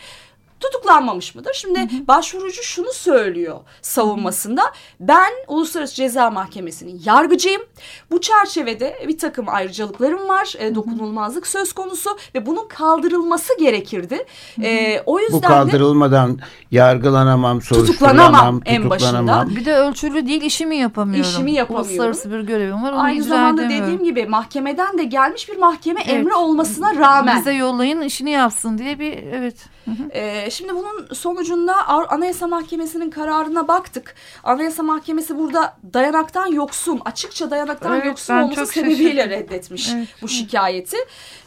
D: Tutuklanmamış mıdır? Şimdi hı hı. başvurucu şunu söylüyor savunmasında. Ben Uluslararası Ceza Mahkemesi'nin yargıcıyım. Bu çerçevede bir takım ayrıcalıklarım var. E, dokunulmazlık söz konusu ve bunun kaldırılması gerekirdi. E, o yüzden
B: Bu kaldırılmadan
D: de,
B: yargılanamam, tutuklanamam
D: en başında.
C: Bir de ölçülü değil işimi yapamıyorum.
D: İşimi yapamıyorum.
C: Uluslararası bir görevim var. Onu
D: Aynı zamanda dediğim gibi mahkemeden de gelmiş bir mahkeme evet. emri olmasına rağmen.
C: Bize yollayın işini yapsın diye bir evet.
D: Hı hı. E, şimdi bunun sonucunda Anayasa Mahkemesi'nin kararına baktık. Anayasa Mahkemesi burada dayanaktan yoksun, açıkça dayanaktan evet, yoksun olması sebebiyle şaşırdım. reddetmiş evet. bu şikayeti.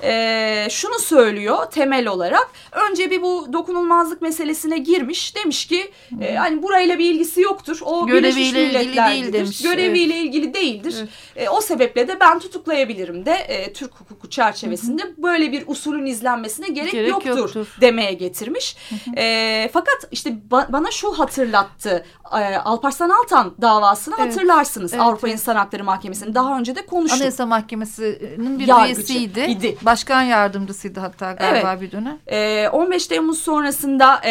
D: E, şunu söylüyor temel olarak. Önce bir bu dokunulmazlık meselesine girmiş. Demiş ki e, hani burayla bir ilgisi yoktur. O
C: Göreviyle ilgili değil demiş.
D: Göreviyle evet. ilgili değildir. Evet. E, o sebeple de ben tutuklayabilirim de e, Türk hukuku çerçevesinde hı hı. böyle bir usulün izlenmesine gerek, gerek yoktur, yoktur demeye getirmiş. E, fakat işte ba bana şu hatırlattı. E, Alparslan Altan davasını evet. hatırlarsınız. Evet, Avrupa evet. İnsan Hakları Mahkemesi'nin daha önce de konuştuk.
C: Anayasa Mahkemesi'nin bir Yargıcı, üyesiydi. Idi. Başkan yardımcısıydı hatta galiba evet. bir dönem.
D: E, 15 Temmuz sonrasında e,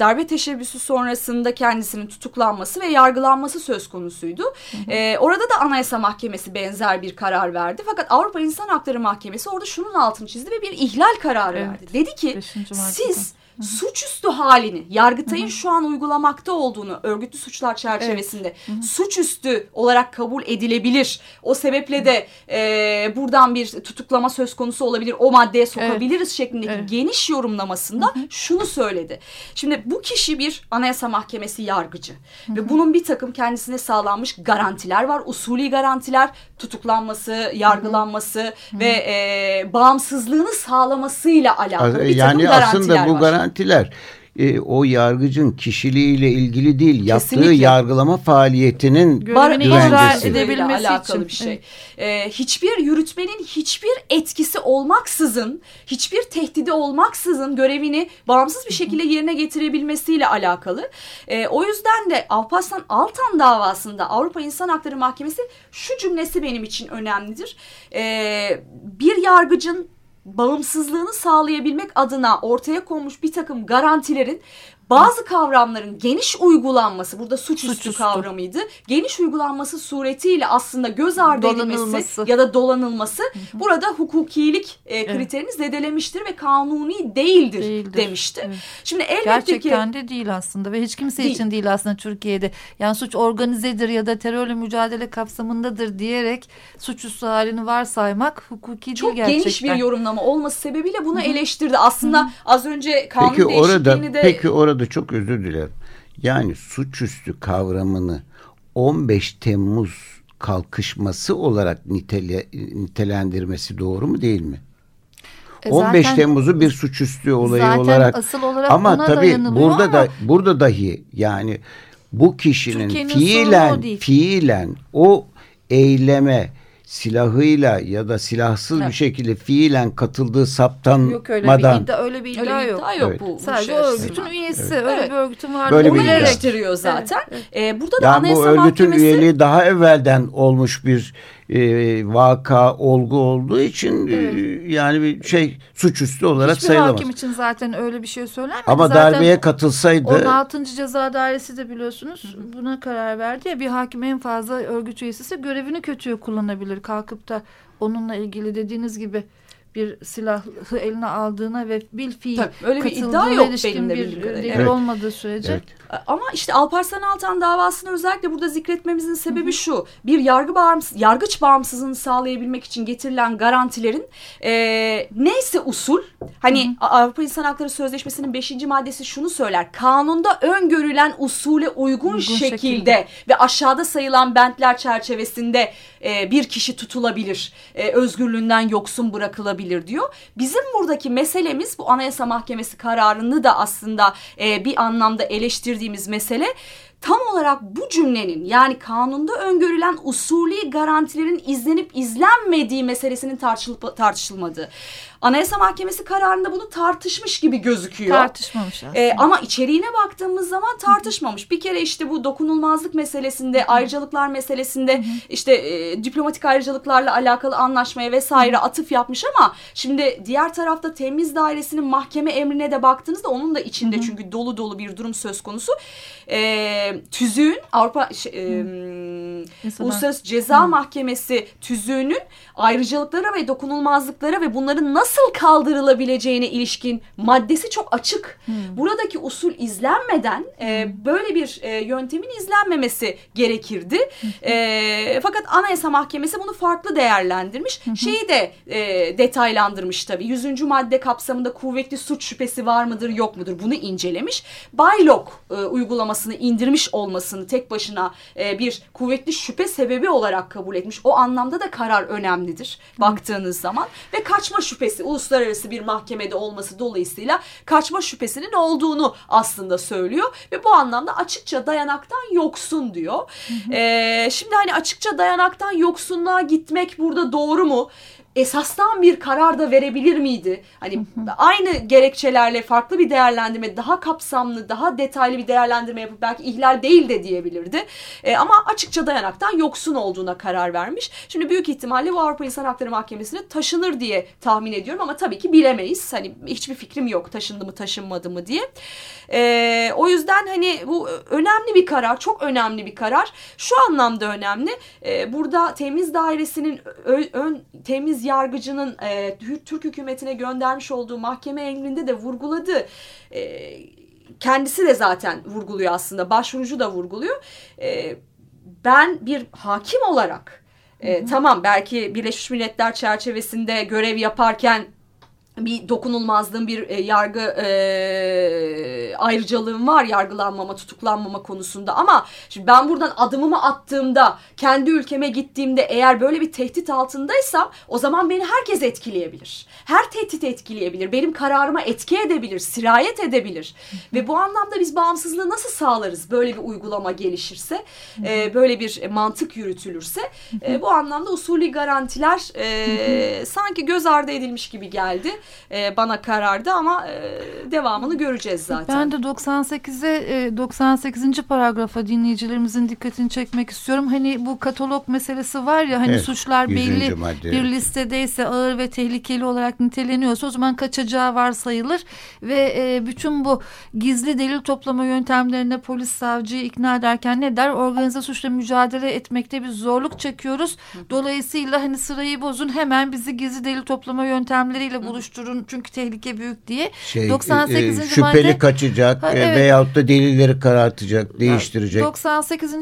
D: darbe teşebbüsü sonrasında kendisinin tutuklanması ve yargılanması söz konusuydu. Hı hı. E, orada da Anayasa Mahkemesi benzer bir karar verdi. Fakat Avrupa İnsan Hakları Mahkemesi orada şunun altını çizdi ve bir ihlal kararı evet. verdi. Dedi ki siz suçüstü halini Yargıtay'ın Hı -hı. şu an uygulamakta olduğunu örgütlü suçlar çerçevesinde evet. suçüstü olarak kabul edilebilir. O sebeple de e, buradan bir tutuklama söz konusu olabilir. O maddeye sokabiliriz evet. şeklindeki evet. geniş yorumlamasında Hı -hı. şunu söyledi. Şimdi bu kişi bir anayasa mahkemesi yargıcı Hı -hı. ve bunun bir takım kendisine sağlanmış garantiler var. Usulü garantiler tutuklanması, yargılanması Hı -hı. ve e, bağımsızlığını sağlamasıyla alakalı bir takım
B: yani aslında bu var. Garantiler e, o yargıcın kişiliğiyle ilgili değil Kesinlikle. yaptığı yargılama faaliyetinin güvencesi
D: edebilmesi alakalı için. bir şey. Evet. E, hiçbir yürütmenin hiçbir etkisi olmaksızın, hiçbir tehdidi olmaksızın görevini bağımsız bir şekilde yerine getirebilmesiyle alakalı. E, o yüzden de Alparslan Altan davasında Avrupa İnsan Hakları Mahkemesi şu cümlesi benim için önemlidir. E, bir yargıcın bağımsızlığını sağlayabilmek adına ortaya konmuş bir takım garantilerin bazı kavramların geniş uygulanması burada suçüstü, suçüstü. kavramıydı. Geniş uygulanması suretiyle aslında göz ardı edilmesi ya da dolanılması hı hı. burada hukukilik e, kriterini evet. zedelemiştir ve kanuni değildir, değildir. demişti. Evet.
C: Şimdi elbette Gerçekten ki, de değil aslında ve hiç kimse değil. için değil aslında Türkiye'de. Yani suç organizedir ya da terörle mücadele kapsamındadır diyerek suçüstü halini varsaymak hukuki
D: Çok
C: değil gerçekten.
D: Çok geniş bir yorumlama olması sebebiyle bunu hı hı. eleştirdi. Aslında hı hı. az önce kanun peki değişikliğini
B: orada, de... Peki orada arada çok özür dilerim. Yani suçüstü kavramını 15 Temmuz kalkışması olarak nitele, nitelendirmesi doğru mu değil mi? E 15 Temmuz'u bir suçüstü olayı zaten olarak asıl olarak ama tabii burada ama... da burada dahi yani bu kişinin fiilen fiilen o eyleme silahıyla ya da silahsız evet. bir şekilde fiilen katıldığı saptanmadan. Yok öyle bir
C: iddia, öyle bir iddia öyle yok. Iddia yok evet. bu. Sadece bu örgütün üyesi. Evet. Öyle bir örgütün
D: var. Böyle bir eleştiriyor zaten. Evet. Ee, burada da
B: yani Anayasa bu örgütün Mahkemesi... üyeliği daha evvelden olmuş bir e, vaka, olgu olduğu için e, evet. e, yani bir şey suçüstü olarak Hiçbir sayılamaz.
C: hakim için zaten öyle bir şey söylenmedi.
B: Ama
C: zaten
B: darbeye katılsaydı.
C: 16. Ceza Dairesi de biliyorsunuz buna karar verdi ya bir hakim en fazla örgüt üyesi görevini kötüye kullanabilir. Kalkıp da onunla ilgili dediğiniz gibi bir silahı eline aldığına ve bil fiil Tabii, öyle bir iddia yok benim de bir delil evet. olmadığı sürece. Evet.
D: Ama işte Alparslan Altan davasını özellikle burada zikretmemizin sebebi Hı -hı. şu. Bir yargı bağımsız, yargıç bağımsızlığını sağlayabilmek için getirilen garantilerin e, neyse usul hani Hı -hı. Avrupa İnsan Hakları Sözleşmesi'nin 5. maddesi şunu söyler. Kanunda öngörülen usule uygun, uygun şekilde, şekilde ve aşağıda sayılan bentler çerçevesinde e, bir kişi tutulabilir. E, özgürlüğünden yoksun bırakılabilir diyor. Bizim buradaki meselemiz bu Anayasa Mahkemesi kararını da aslında e, bir anlamda eleştirdiğimiz mesele tam olarak bu cümlenin yani kanunda öngörülen usulü garantilerin izlenip izlenmediği meselesinin tartışılıp tartışılmadığı. Anayasa Mahkemesi kararında bunu tartışmış gibi gözüküyor.
C: Tartışmamış aslında. Ee,
D: ama içeriğine baktığımız zaman tartışmamış. Bir kere işte bu dokunulmazlık meselesinde, ayrıcalıklar meselesinde işte e, diplomatik ayrıcalıklarla alakalı anlaşmaya vesaire atıf yapmış ama şimdi diğer tarafta temiz dairesinin mahkeme emrine de baktığınızda onun da içinde çünkü dolu dolu bir durum söz konusu. Ee, tüzüğün Avrupa şey, e, Uluslararası Ceza. Mahkemesi tüzüğünün ayrıcalıklara ve dokunulmazlıklara ve bunların nasıl kaldırılabileceğine ilişkin maddesi çok açık. Hı. Buradaki usul izlenmeden e, böyle bir e, yöntemin izlenmemesi gerekirdi. E, fakat Anayasa Mahkemesi bunu farklı değerlendirmiş. Şeyi de e, detaylandırmış tabii. Yüzüncü madde kapsamında kuvvetli suç şüphesi var mıdır yok mudur bunu incelemiş. Baylok e, uygulamasını indirmiş olmasını tek başına e, bir kuvvetli şüphe sebebi olarak kabul etmiş. O anlamda da karar önemlidir baktığınız zaman ve kaçma şüphesi uluslararası bir mahkemede olması dolayısıyla kaçma şüphesinin olduğunu aslında söylüyor ve bu anlamda açıkça dayanaktan yoksun diyor. Hı hı. Ee, şimdi hani açıkça dayanaktan yoksunluğa gitmek burada doğru mu? Esastan bir karar da verebilir miydi? Hani aynı gerekçelerle farklı bir değerlendirme, daha kapsamlı, daha detaylı bir değerlendirme yapıp belki ihlal değil de diyebilirdi. E, ama açıkça dayanaktan yoksun olduğuna karar vermiş. Şimdi büyük ihtimalle bu Avrupa İnsan Hakları Mahkemesi'ne taşınır diye tahmin ediyorum ama tabii ki bilemeyiz. Hani hiçbir fikrim yok taşındı mı taşınmadı mı diye. E, o yüzden hani bu önemli bir karar, çok önemli bir karar. Şu anlamda önemli. E, burada temiz dairesinin ön, ön temiz yargıcının e, Türk hükümetine göndermiş olduğu mahkeme emrinde de vurguladı. E, kendisi de zaten vurguluyor aslında. Başvurucu da vurguluyor. E, ben bir hakim olarak e, tamam belki Birleşmiş Milletler çerçevesinde görev yaparken bir dokunulmazlığın bir e, yargı e, ayrıcalığım var yargılanmama tutuklanmama konusunda ama şimdi ben buradan adımımı attığımda kendi ülkeme gittiğimde eğer böyle bir tehdit altındaysam o zaman beni herkes etkileyebilir. Her tehdit etkileyebilir. Benim kararıma etki edebilir, sirayet edebilir. Ve bu anlamda biz bağımsızlığı nasıl sağlarız böyle bir uygulama gelişirse, e, böyle bir mantık yürütülürse e, bu anlamda usulü garantiler e, sanki göz ardı edilmiş gibi geldi e, bana karardı ama e, devamını göreceğiz zaten.
C: Ben de 98'e e, 98. paragrafa dinleyicilerimizin dikkatini çekmek istiyorum. Hani bu katalog meselesi var ya hani evet, suçlar belli madde, bir listedeyse ağır ve tehlikeli olarak niteleniyorsa o zaman kaçacağı varsayılır ve e, bütün bu gizli delil toplama yöntemlerine polis savcıyı ikna ederken ne der? Organize suçla mücadele etmekte bir zorluk çekiyoruz. Dolayısıyla hani sırayı bozun hemen bizi gizli delil toplama yöntemleriyle buluşturun oluşturun çünkü tehlike büyük diye.
B: Şey, 98. E, e, şüpheli madde, kaçacak ha, e, evet. veyahut da delilleri karartacak, değiştirecek.
C: 98.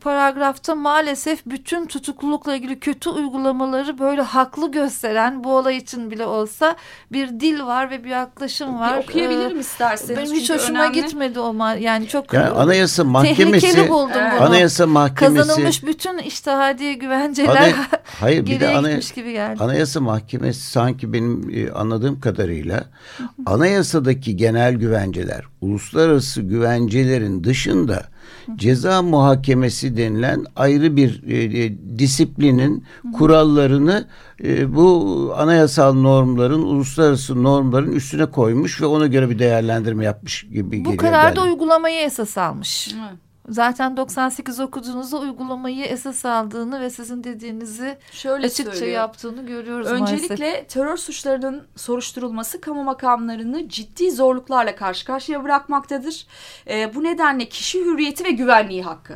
C: paragrafta maalesef bütün tutuklulukla ilgili kötü uygulamaları böyle haklı gösteren bu olay için bile olsa bir dil var ve bir yaklaşım var.
D: Bir okuyabilirim ee, isterseniz.
C: Benim hiç hoşuma önemli. gitmedi o yani çok
B: yani anayasa mahkemesi tehlikeli buldum evet. bunu. Anayasa mahkemesi
C: kazanılmış bütün iştihadi güvenceler Anay hayır bir de anayasa, gibi geldi.
B: Anayasa mahkemesi sanki benim e, anladığım anladığım kadarıyla anayasadaki genel güvenceler, uluslararası güvencelerin dışında ceza muhakemesi denilen ayrı bir e, e, disiplinin kurallarını e, bu anayasal normların, uluslararası normların üstüne koymuş ve ona göre bir değerlendirme yapmış gibi
C: bu
B: geliyor.
C: Bu kararda uygulamayı esas almış. Evet zaten 98 okuduğunuzda uygulamayı esas aldığını ve sizin dediğinizi Şöyle açıkça söylüyor. yaptığını görüyoruz
D: Öncelikle
C: maalesef.
D: terör suçlarının soruşturulması kamu makamlarını ciddi zorluklarla karşı karşıya bırakmaktadır. E, bu nedenle kişi hürriyeti ve güvenliği hakkı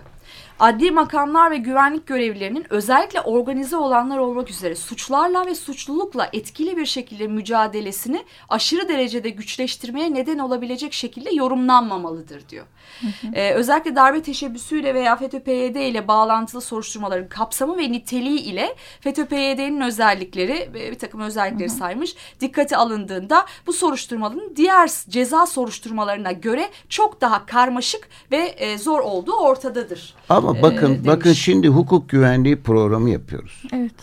D: adli makamlar ve güvenlik görevlilerinin özellikle organize olanlar olmak üzere suçlarla ve suçlulukla etkili bir şekilde mücadelesini aşırı derecede güçleştirmeye neden olabilecek şekilde yorumlanmamalıdır diyor. Hı hı. Ee, özellikle darbe teşebbüsüyle veya FETÖ-PYD ile bağlantılı soruşturmaların kapsamı ve niteliği ile FETÖ-PYD'nin özellikleri bir takım özellikleri hı hı. saymış. Dikkate alındığında bu soruşturmaların diğer ceza soruşturmalarına göre çok daha karmaşık ve e, zor olduğu ortadadır.
B: Ama bakın e, bakın şimdi hukuk güvenliği programı yapıyoruz.
C: Evet.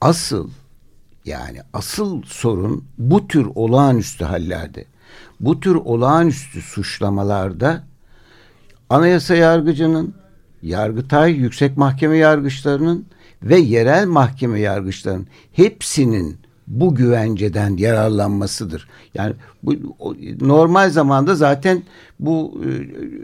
B: Asıl yani asıl sorun bu tür olağanüstü hallerde, bu tür olağanüstü suçlamalarda anayasa yargıcının, Yargıtay Yüksek Mahkeme yargıçlarının ve yerel mahkeme yargıçlarının hepsinin bu güvenceden yararlanmasıdır. Yani bu normal zamanda zaten bu e,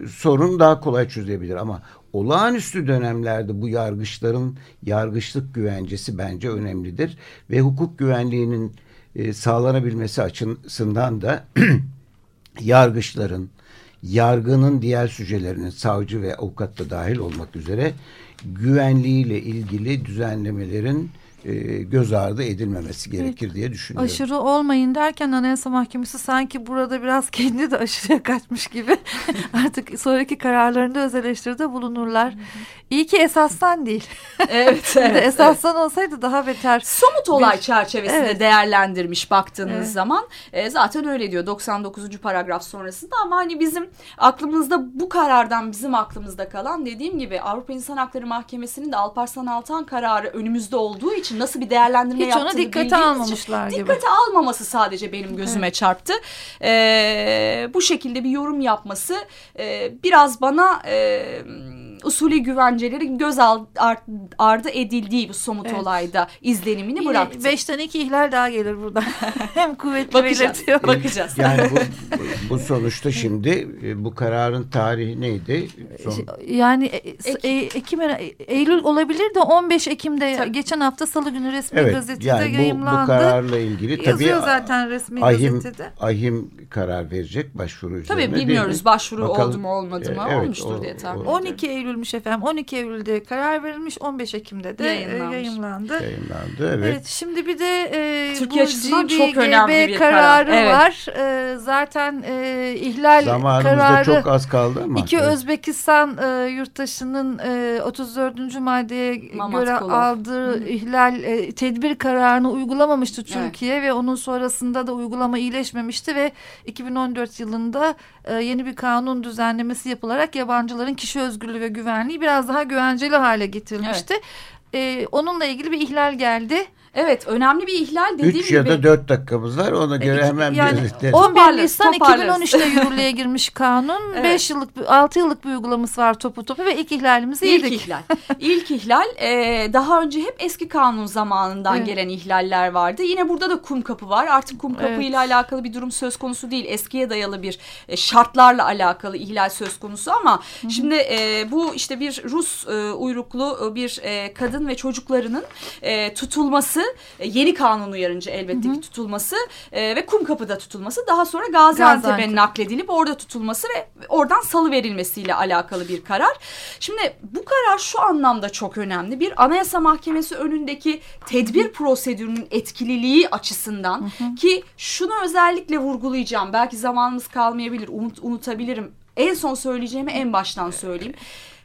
B: sorun daha kolay çözebilir ama olağanüstü dönemlerde bu yargıçların yargıçlık güvencesi bence önemlidir. Ve hukuk güvenliğinin e, sağlanabilmesi açısından da yargıçların yargının diğer sücelerinin savcı ve avukat da dahil olmak üzere güvenliğiyle ilgili düzenlemelerin e, göz ardı edilmemesi gerekir evet. diye düşünüyorum.
C: Aşırı olmayın derken Anayasa Mahkemesi sanki burada biraz kendi de aşırıya kaçmış gibi artık sonraki kararlarında öz eleştiride bulunurlar. İyi ki esastan değil.
D: Evet. evet
C: esastan evet. olsaydı daha beter.
D: Somut olay bir, çerçevesinde evet. değerlendirmiş baktığınız evet. zaman e, zaten öyle diyor 99. paragraf sonrasında ama hani bizim aklımızda bu karardan bizim aklımızda kalan dediğim gibi Avrupa İnsan Hakları Mahkemesi'nin de Alparslan Altan kararı önümüzde olduğu için nasıl bir değerlendirme Hiç yaptığını
C: Hiç onu dikkate almamışlar
D: gibi. Dikkate almaması sadece benim gözüme evet. çarptı. E, bu şekilde bir yorum yapması e, biraz bana... E, usulü güvencelerin göz ardı edildiği bu somut evet. olayda izlenimini Yine bıraktı.
C: Beşten iki ihlal daha gelir burada. Hem kuvvetli
D: Bakacağız. belirtiyor. Bakacağız.
B: Yani bu, bu sonuçta şimdi e, bu kararın tarihi neydi?
C: Son... Yani e, e, Ekim, Eylül olabilir de 15 Ekim'de tabii. geçen hafta Salı günü resmi evet, gazetede yani bu, yayımlandı.
B: Bu kararla ilgili tabii
C: Yazıyor zaten resmi ahim, gazetede.
B: Ahim karar verecek başvuru üzerine.
D: Tabii bilmiyoruz başvuru Bakalım, oldu mu olmadı mı evet, olmuştur o, diye tahmin
C: 12 Eylül'müş efendim. 12 Eylül'de karar verilmiş 15 Ekim'de de yayınlandı.
B: Yayınlandı evet. evet
C: şimdi bir de e,
D: Türkiye bu açısından çok önemli bir
C: kararı
D: karar.
C: var. Evet. E, zaten e, ihlal Zamanımızda kararı
B: çok az kaldı ama.
C: İki evet. Özbekistan e, yurttaşının e, 34. maddeye Mamat göre Kolov. aldığı Hı. ihlal e, tedbir kararını uygulamamıştı Türkiye evet. ve onun sonrasında da uygulama iyileşmemişti ve 2014 yılında e, yeni bir kanun düzenlemesi yapılarak yabancıların kişi özgürlüğü ve güvenliği biraz daha güvenceli hale getirilmişti. Evet. E, onunla ilgili bir ihlal geldi.
D: Evet önemli bir ihlal dediğim
B: Üç gibi. 3 ya da 4 dakikamız var ona göre e, hemen yani,
C: bir 11 Nisan 2013'te yürürlüğe girmiş kanun. 5 evet. yıllık 6 yıllık bir uygulaması var topu topu ve ilk ihlalimizi
D: ilk
C: yedik.
D: ihlal. ilk ihlal e, daha önce hep eski kanun zamanından evet. gelen ihlaller vardı. Yine burada da kum kapı var. Artık kum kapı evet. ile alakalı bir durum söz konusu değil. Eskiye dayalı bir e, şartlarla alakalı ihlal söz konusu ama Hı -hı. şimdi e, bu işte bir Rus e, uyruklu bir e, kadın ve çocuklarının e, tutulması yeni kanun uyarınca elbette ki tutulması e, ve Kumkapı'da tutulması daha sonra Gaziantep'e Gaziantep. nakledilip orada tutulması ve oradan salı verilmesiyle alakalı bir karar. Şimdi bu karar şu anlamda çok önemli. Bir Anayasa Mahkemesi önündeki tedbir prosedürünün etkililiği açısından hı hı. ki şunu özellikle vurgulayacağım. Belki zamanımız kalmayabilir, unut, unutabilirim. En son söyleyeceğimi en baştan söyleyeyim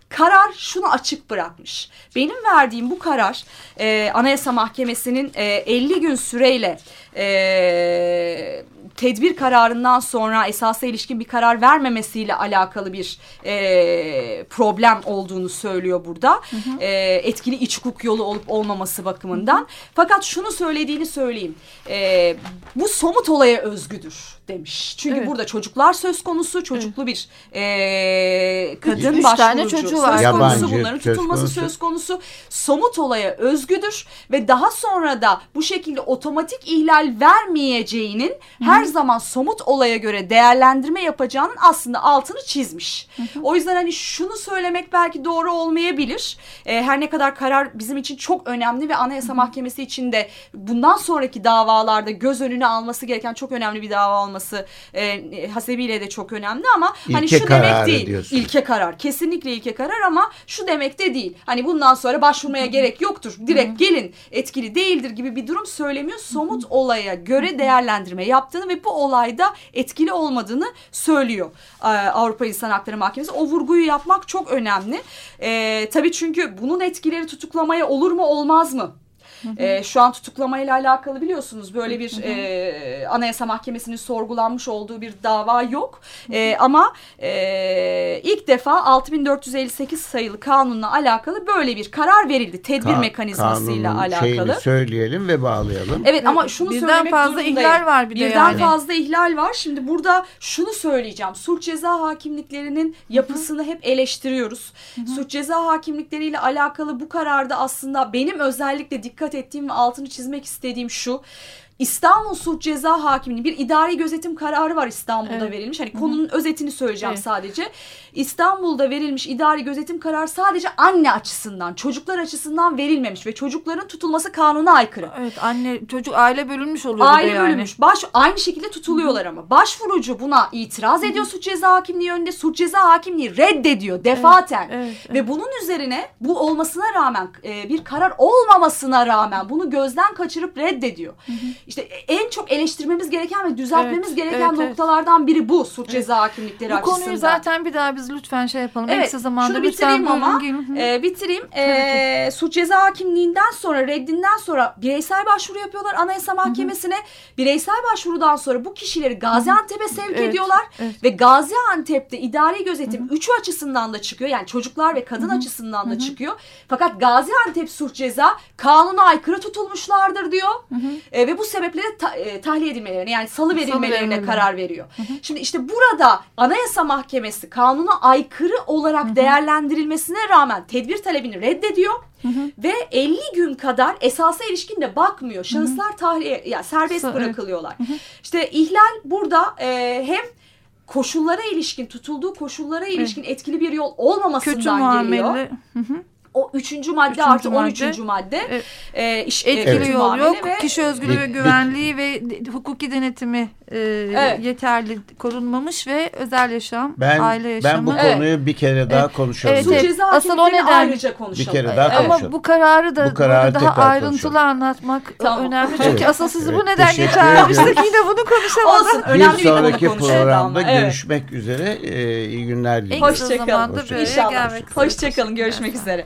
D: karar şunu açık bırakmış. Benim verdiğim bu karar e, Anayasa Mahkemesi'nin e, 50 gün süreyle e, tedbir kararından sonra esasa ilişkin bir karar vermemesiyle alakalı bir e, problem olduğunu söylüyor burada. Hı hı. E, etkili iç hukuk yolu olup olmaması bakımından. Hı hı. Fakat şunu söylediğini söyleyeyim. E, bu somut olaya özgüdür demiş. Çünkü evet. burada çocuklar söz konusu, çocuklu evet. bir e, kadın Üç başvurucu çocuğu var. söz Yabancı, konusu, bunların tutulması söz konusu. söz konusu. Somut olaya özgüdür ve daha sonra da bu şekilde otomatik ihlal vermeyeceğinin her zaman somut olaya göre değerlendirme yapacağının aslında altını çizmiş. Hı hı. O yüzden hani şunu söylemek belki doğru olmayabilir. E, her ne kadar karar bizim için çok önemli ve Anayasa hı hı. Mahkemesi için de bundan sonraki davalarda göz önüne alması gereken çok önemli bir dava olması e, hasebiyle de çok önemli ama ilke hani şu demek değil. Diyorsun. İlke karar. Kesinlikle ilke karar ama şu demek de değil. Hani bundan sonra başvurmaya hı hı. gerek yoktur. Direkt hı hı. gelin etkili değildir gibi bir durum söylemiyor. Somut olaya göre değerlendirme yaptığını ve bu olayda etkili olmadığını söylüyor e, Avrupa İnsan Hakları Mahkemesi. O vurguyu yapmak çok önemli. E, tabii çünkü bunun etkileri tutuklamaya olur mu olmaz mı? E, şu an tutuklamayla alakalı biliyorsunuz böyle bir e, Anayasa Mahkemesi'nin sorgulanmış olduğu bir dava yok. E, ama e, ilk defa 6458 sayılı kanunla alakalı böyle bir karar verildi. Tedbir Ka mekanizmasıyla alakalı. Şeyini
B: söyleyelim ve bağlayalım.
D: Evet ama şunu birden söylemek
C: fazla durumdayım. ihlal var bir
D: de
C: Birden
D: yani. fazla ihlal var. Şimdi burada şunu söyleyeceğim. Suç ceza hakimliklerinin yapısını Hı -hı. hep eleştiriyoruz. Hı -hı. Suç ceza hakimlikleriyle alakalı bu kararda aslında benim özellikle dikkat dikkat ettiğim ve altını çizmek istediğim şu. İstanbul Suç Ceza Hakimliği bir idari gözetim kararı var İstanbul'da evet. verilmiş. Hani konunun Hı-hı. özetini söyleyeceğim evet. sadece. İstanbul'da verilmiş idari gözetim kararı sadece anne açısından, çocuklar açısından verilmemiş ve çocukların tutulması kanuna aykırı.
C: Evet, anne çocuk aile bölünmüş oluyor
D: aile yani. bölünmüş. Baş aynı şekilde tutuluyorlar Hı-hı. ama başvurucu buna itiraz ediyor Hı-hı. Suç Ceza Hakimliği önünde. Suç Ceza Hakimliği reddediyor defaten. Evet, evet, evet. Ve bunun üzerine bu olmasına rağmen e, bir karar olmamasına rağmen bunu gözden kaçırıp reddediyor. Hı-hı işte en çok eleştirmemiz gereken ve düzeltmemiz evet, gereken evet, noktalardan biri bu suç ceza hakimlikleri
C: bu
D: açısından.
C: Bu konuyu zaten bir daha biz lütfen şey yapalım.
D: Evet zamanda şunu bitireyim ama e, bitireyim. E, suç ceza hakimliğinden sonra reddinden sonra bireysel başvuru yapıyorlar Anayasa Mahkemesi'ne. Hı -hı. Bireysel başvurudan sonra bu kişileri Gaziantep'e sevk evet, ediyorlar. Evet. Ve Gaziantep'te idari gözetim Hı -hı. üçü açısından da çıkıyor. Yani çocuklar ve kadın Hı -hı. açısından da Hı -hı. çıkıyor. Fakat Gaziantep suç ceza kanuna aykırı tutulmuşlardır diyor. Hı -hı. E, ve bu sebeple ta, e, tahliye edilmelerine yani salı verilmelerine salı karar veriyor. Hı hı. Şimdi işte burada Anayasa Mahkemesi kanuna aykırı olarak hı hı. değerlendirilmesine rağmen tedbir talebini reddediyor. Hı hı. Ve 50 gün kadar esasa ilişkin de bakmıyor. Şahıslar tahliye yani serbest Sa bırakılıyorlar. Hı hı. İşte ihlal burada e, hem koşullara ilişkin tutulduğu koşullara ilişkin evet. etkili bir yol olmamasından Kötü geliyor. Hı hı o üçüncü madde üçüncü artı on üçüncü madde e,
C: e, iş, etkili evet. yol yok. Ve, kişi özgürlüğü ve güvenliği ve hukuki denetimi e, evet. yeterli korunmamış ve özel yaşam,
B: ben,
C: aile yaşamı.
B: Ben bu konuyu evet. bir kere daha evet. konuşalım. Evet,
D: evet. Ceza Asıl o neden ayrıca konuşalım.
B: Bir kere daha evet. konuşalım.
C: Ama bu kararı da bu kararı daha ayrıntılı konuşalım. anlatmak tamam. önemli. Çünkü evet. asıl sizi evet. bu neden geçermiştik yine bunu konuşamadık.
B: Olsun. Önemli bir sonraki programda evet. görüşmek üzere. Ee, iyi günler
D: diliyorum. Hoşçakalın. İnşallah. Hoşçakalın. Görüşmek üzere.